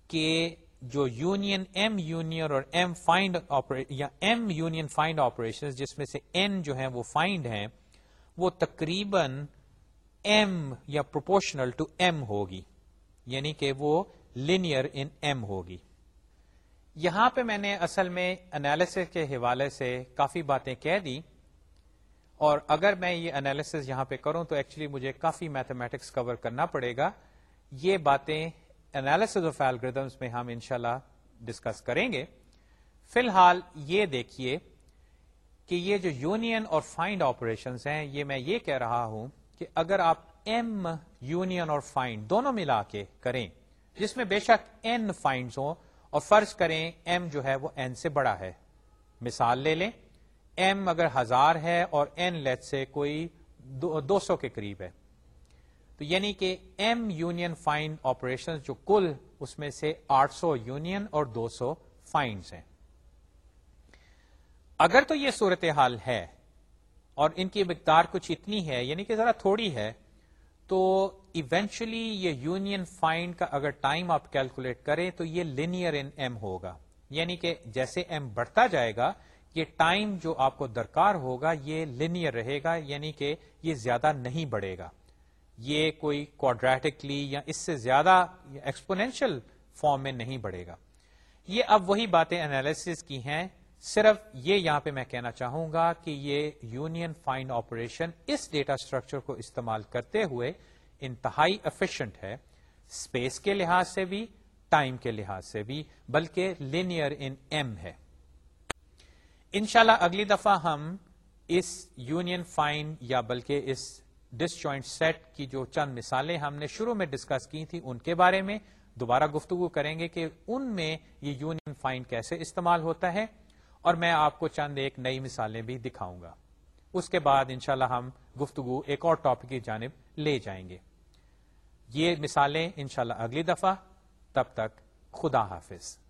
A: کہ جو یونین ایم یونین اور ایم فائنڈ یا ایم یونین فائنڈ آپریشن جس میں سے این جو ہیں وہ فائنڈ ہیں وہ تقریباً ایم یا پروپورشنل ٹو ایم ہوگی یعنی کہ وہ لینئر ان ایم ہوگی۔ یہاں پہ میں نے اصل میں انالیس کے حوالے سے کافی باتیں کہہ دی اور اگر میں یہ انالیس یہاں پہ کروں تو ایکچولی مجھے کافی میتھمیٹکس کور کرنا پڑے گا۔ یہ باتیں انالیس آف ایلگردمس میں ہم انشاءاللہ ڈسکس کریں گے۔ فی الحال یہ دیکھیے کہ یہ جو یونین اور فائنڈ آپریشن ہیں، یہ میں یہ کہہ رہا ہوں کہ اگر آپ ایم یونین اور فائنڈ دونوں ملا کے کریں، جس میں بے شک این فائنڈ ہوں، اور فرض کریں ایم جو ہے وہ این سے بڑا ہے۔ مثال لے لیں ایم اگر ہزار ہے اور این لیٹ سے کوئی دو سو کے قریب ہے۔ تو یعنی کہ ایم یونین فائن آپریشن جو کل اس میں سے آٹھ سو یونین اور دو سو فائنس ہیں۔ اگر تو یہ صورتحال ہے اور ان کی مقدار کچھ اتنی ہے یعنی کہ ذرا تھوڑی ہے، تو ایونچولی یہ یونین فائنڈ کا اگر ٹائم آپ کیلکولیٹ کریں تو یہ لینئر ان ایم ہوگا۔ یعنی کہ جیسے ایم بڑھتا جائے گا، یہ ٹائم جو آپ کو درکار ہوگا، یہ لینئر رہے گا یعنی کہ یہ زیادہ نہیں بڑھے گا۔ یہ کوئی کوڈریٹکلی یا اس سے زیادہ ایکسپونینشل فارم میں نہیں بڑھے گا۔ یہ اب وہی باتیں انالیس کی ہیں صرف یہ یہاں پہ میں کہنا چاہوں گا کہ یہ یونین فائنڈ آپریشن اس ڈیٹا اسٹرکچر کو استعمال کرتے ہوئے انتہائی افیشنٹ ہے اسپیس کے لحاظ سے بھی ٹائم کے لحاظ سے بھی، بلکہ لینئر ان ایم ہے۔ انشاءاللہ اگلی دفعہ ہم اس یونین فائن یا بلکہ اس ڈس جوائنٹ سیٹ کی جو چند مثالیں ہم نے شروع میں ڈسکس کی تھی ان کے بارے میں دوبارہ گفتگو کریں گے کہ ان میں یہ یونین فائن کیسے استعمال ہوتا ہے۔ اور میں آپ کو چند ایک نئی مثالیں بھی دکھاؤں گا۔ اس کے بعد انشاءاللہ ہم گفتگو ایک اور ٹاپک کی جانب لے جائیں گے۔ یہ مثالیں انشاءاللہ اگلی دفعہ۔ تب تک خدا حافظ۔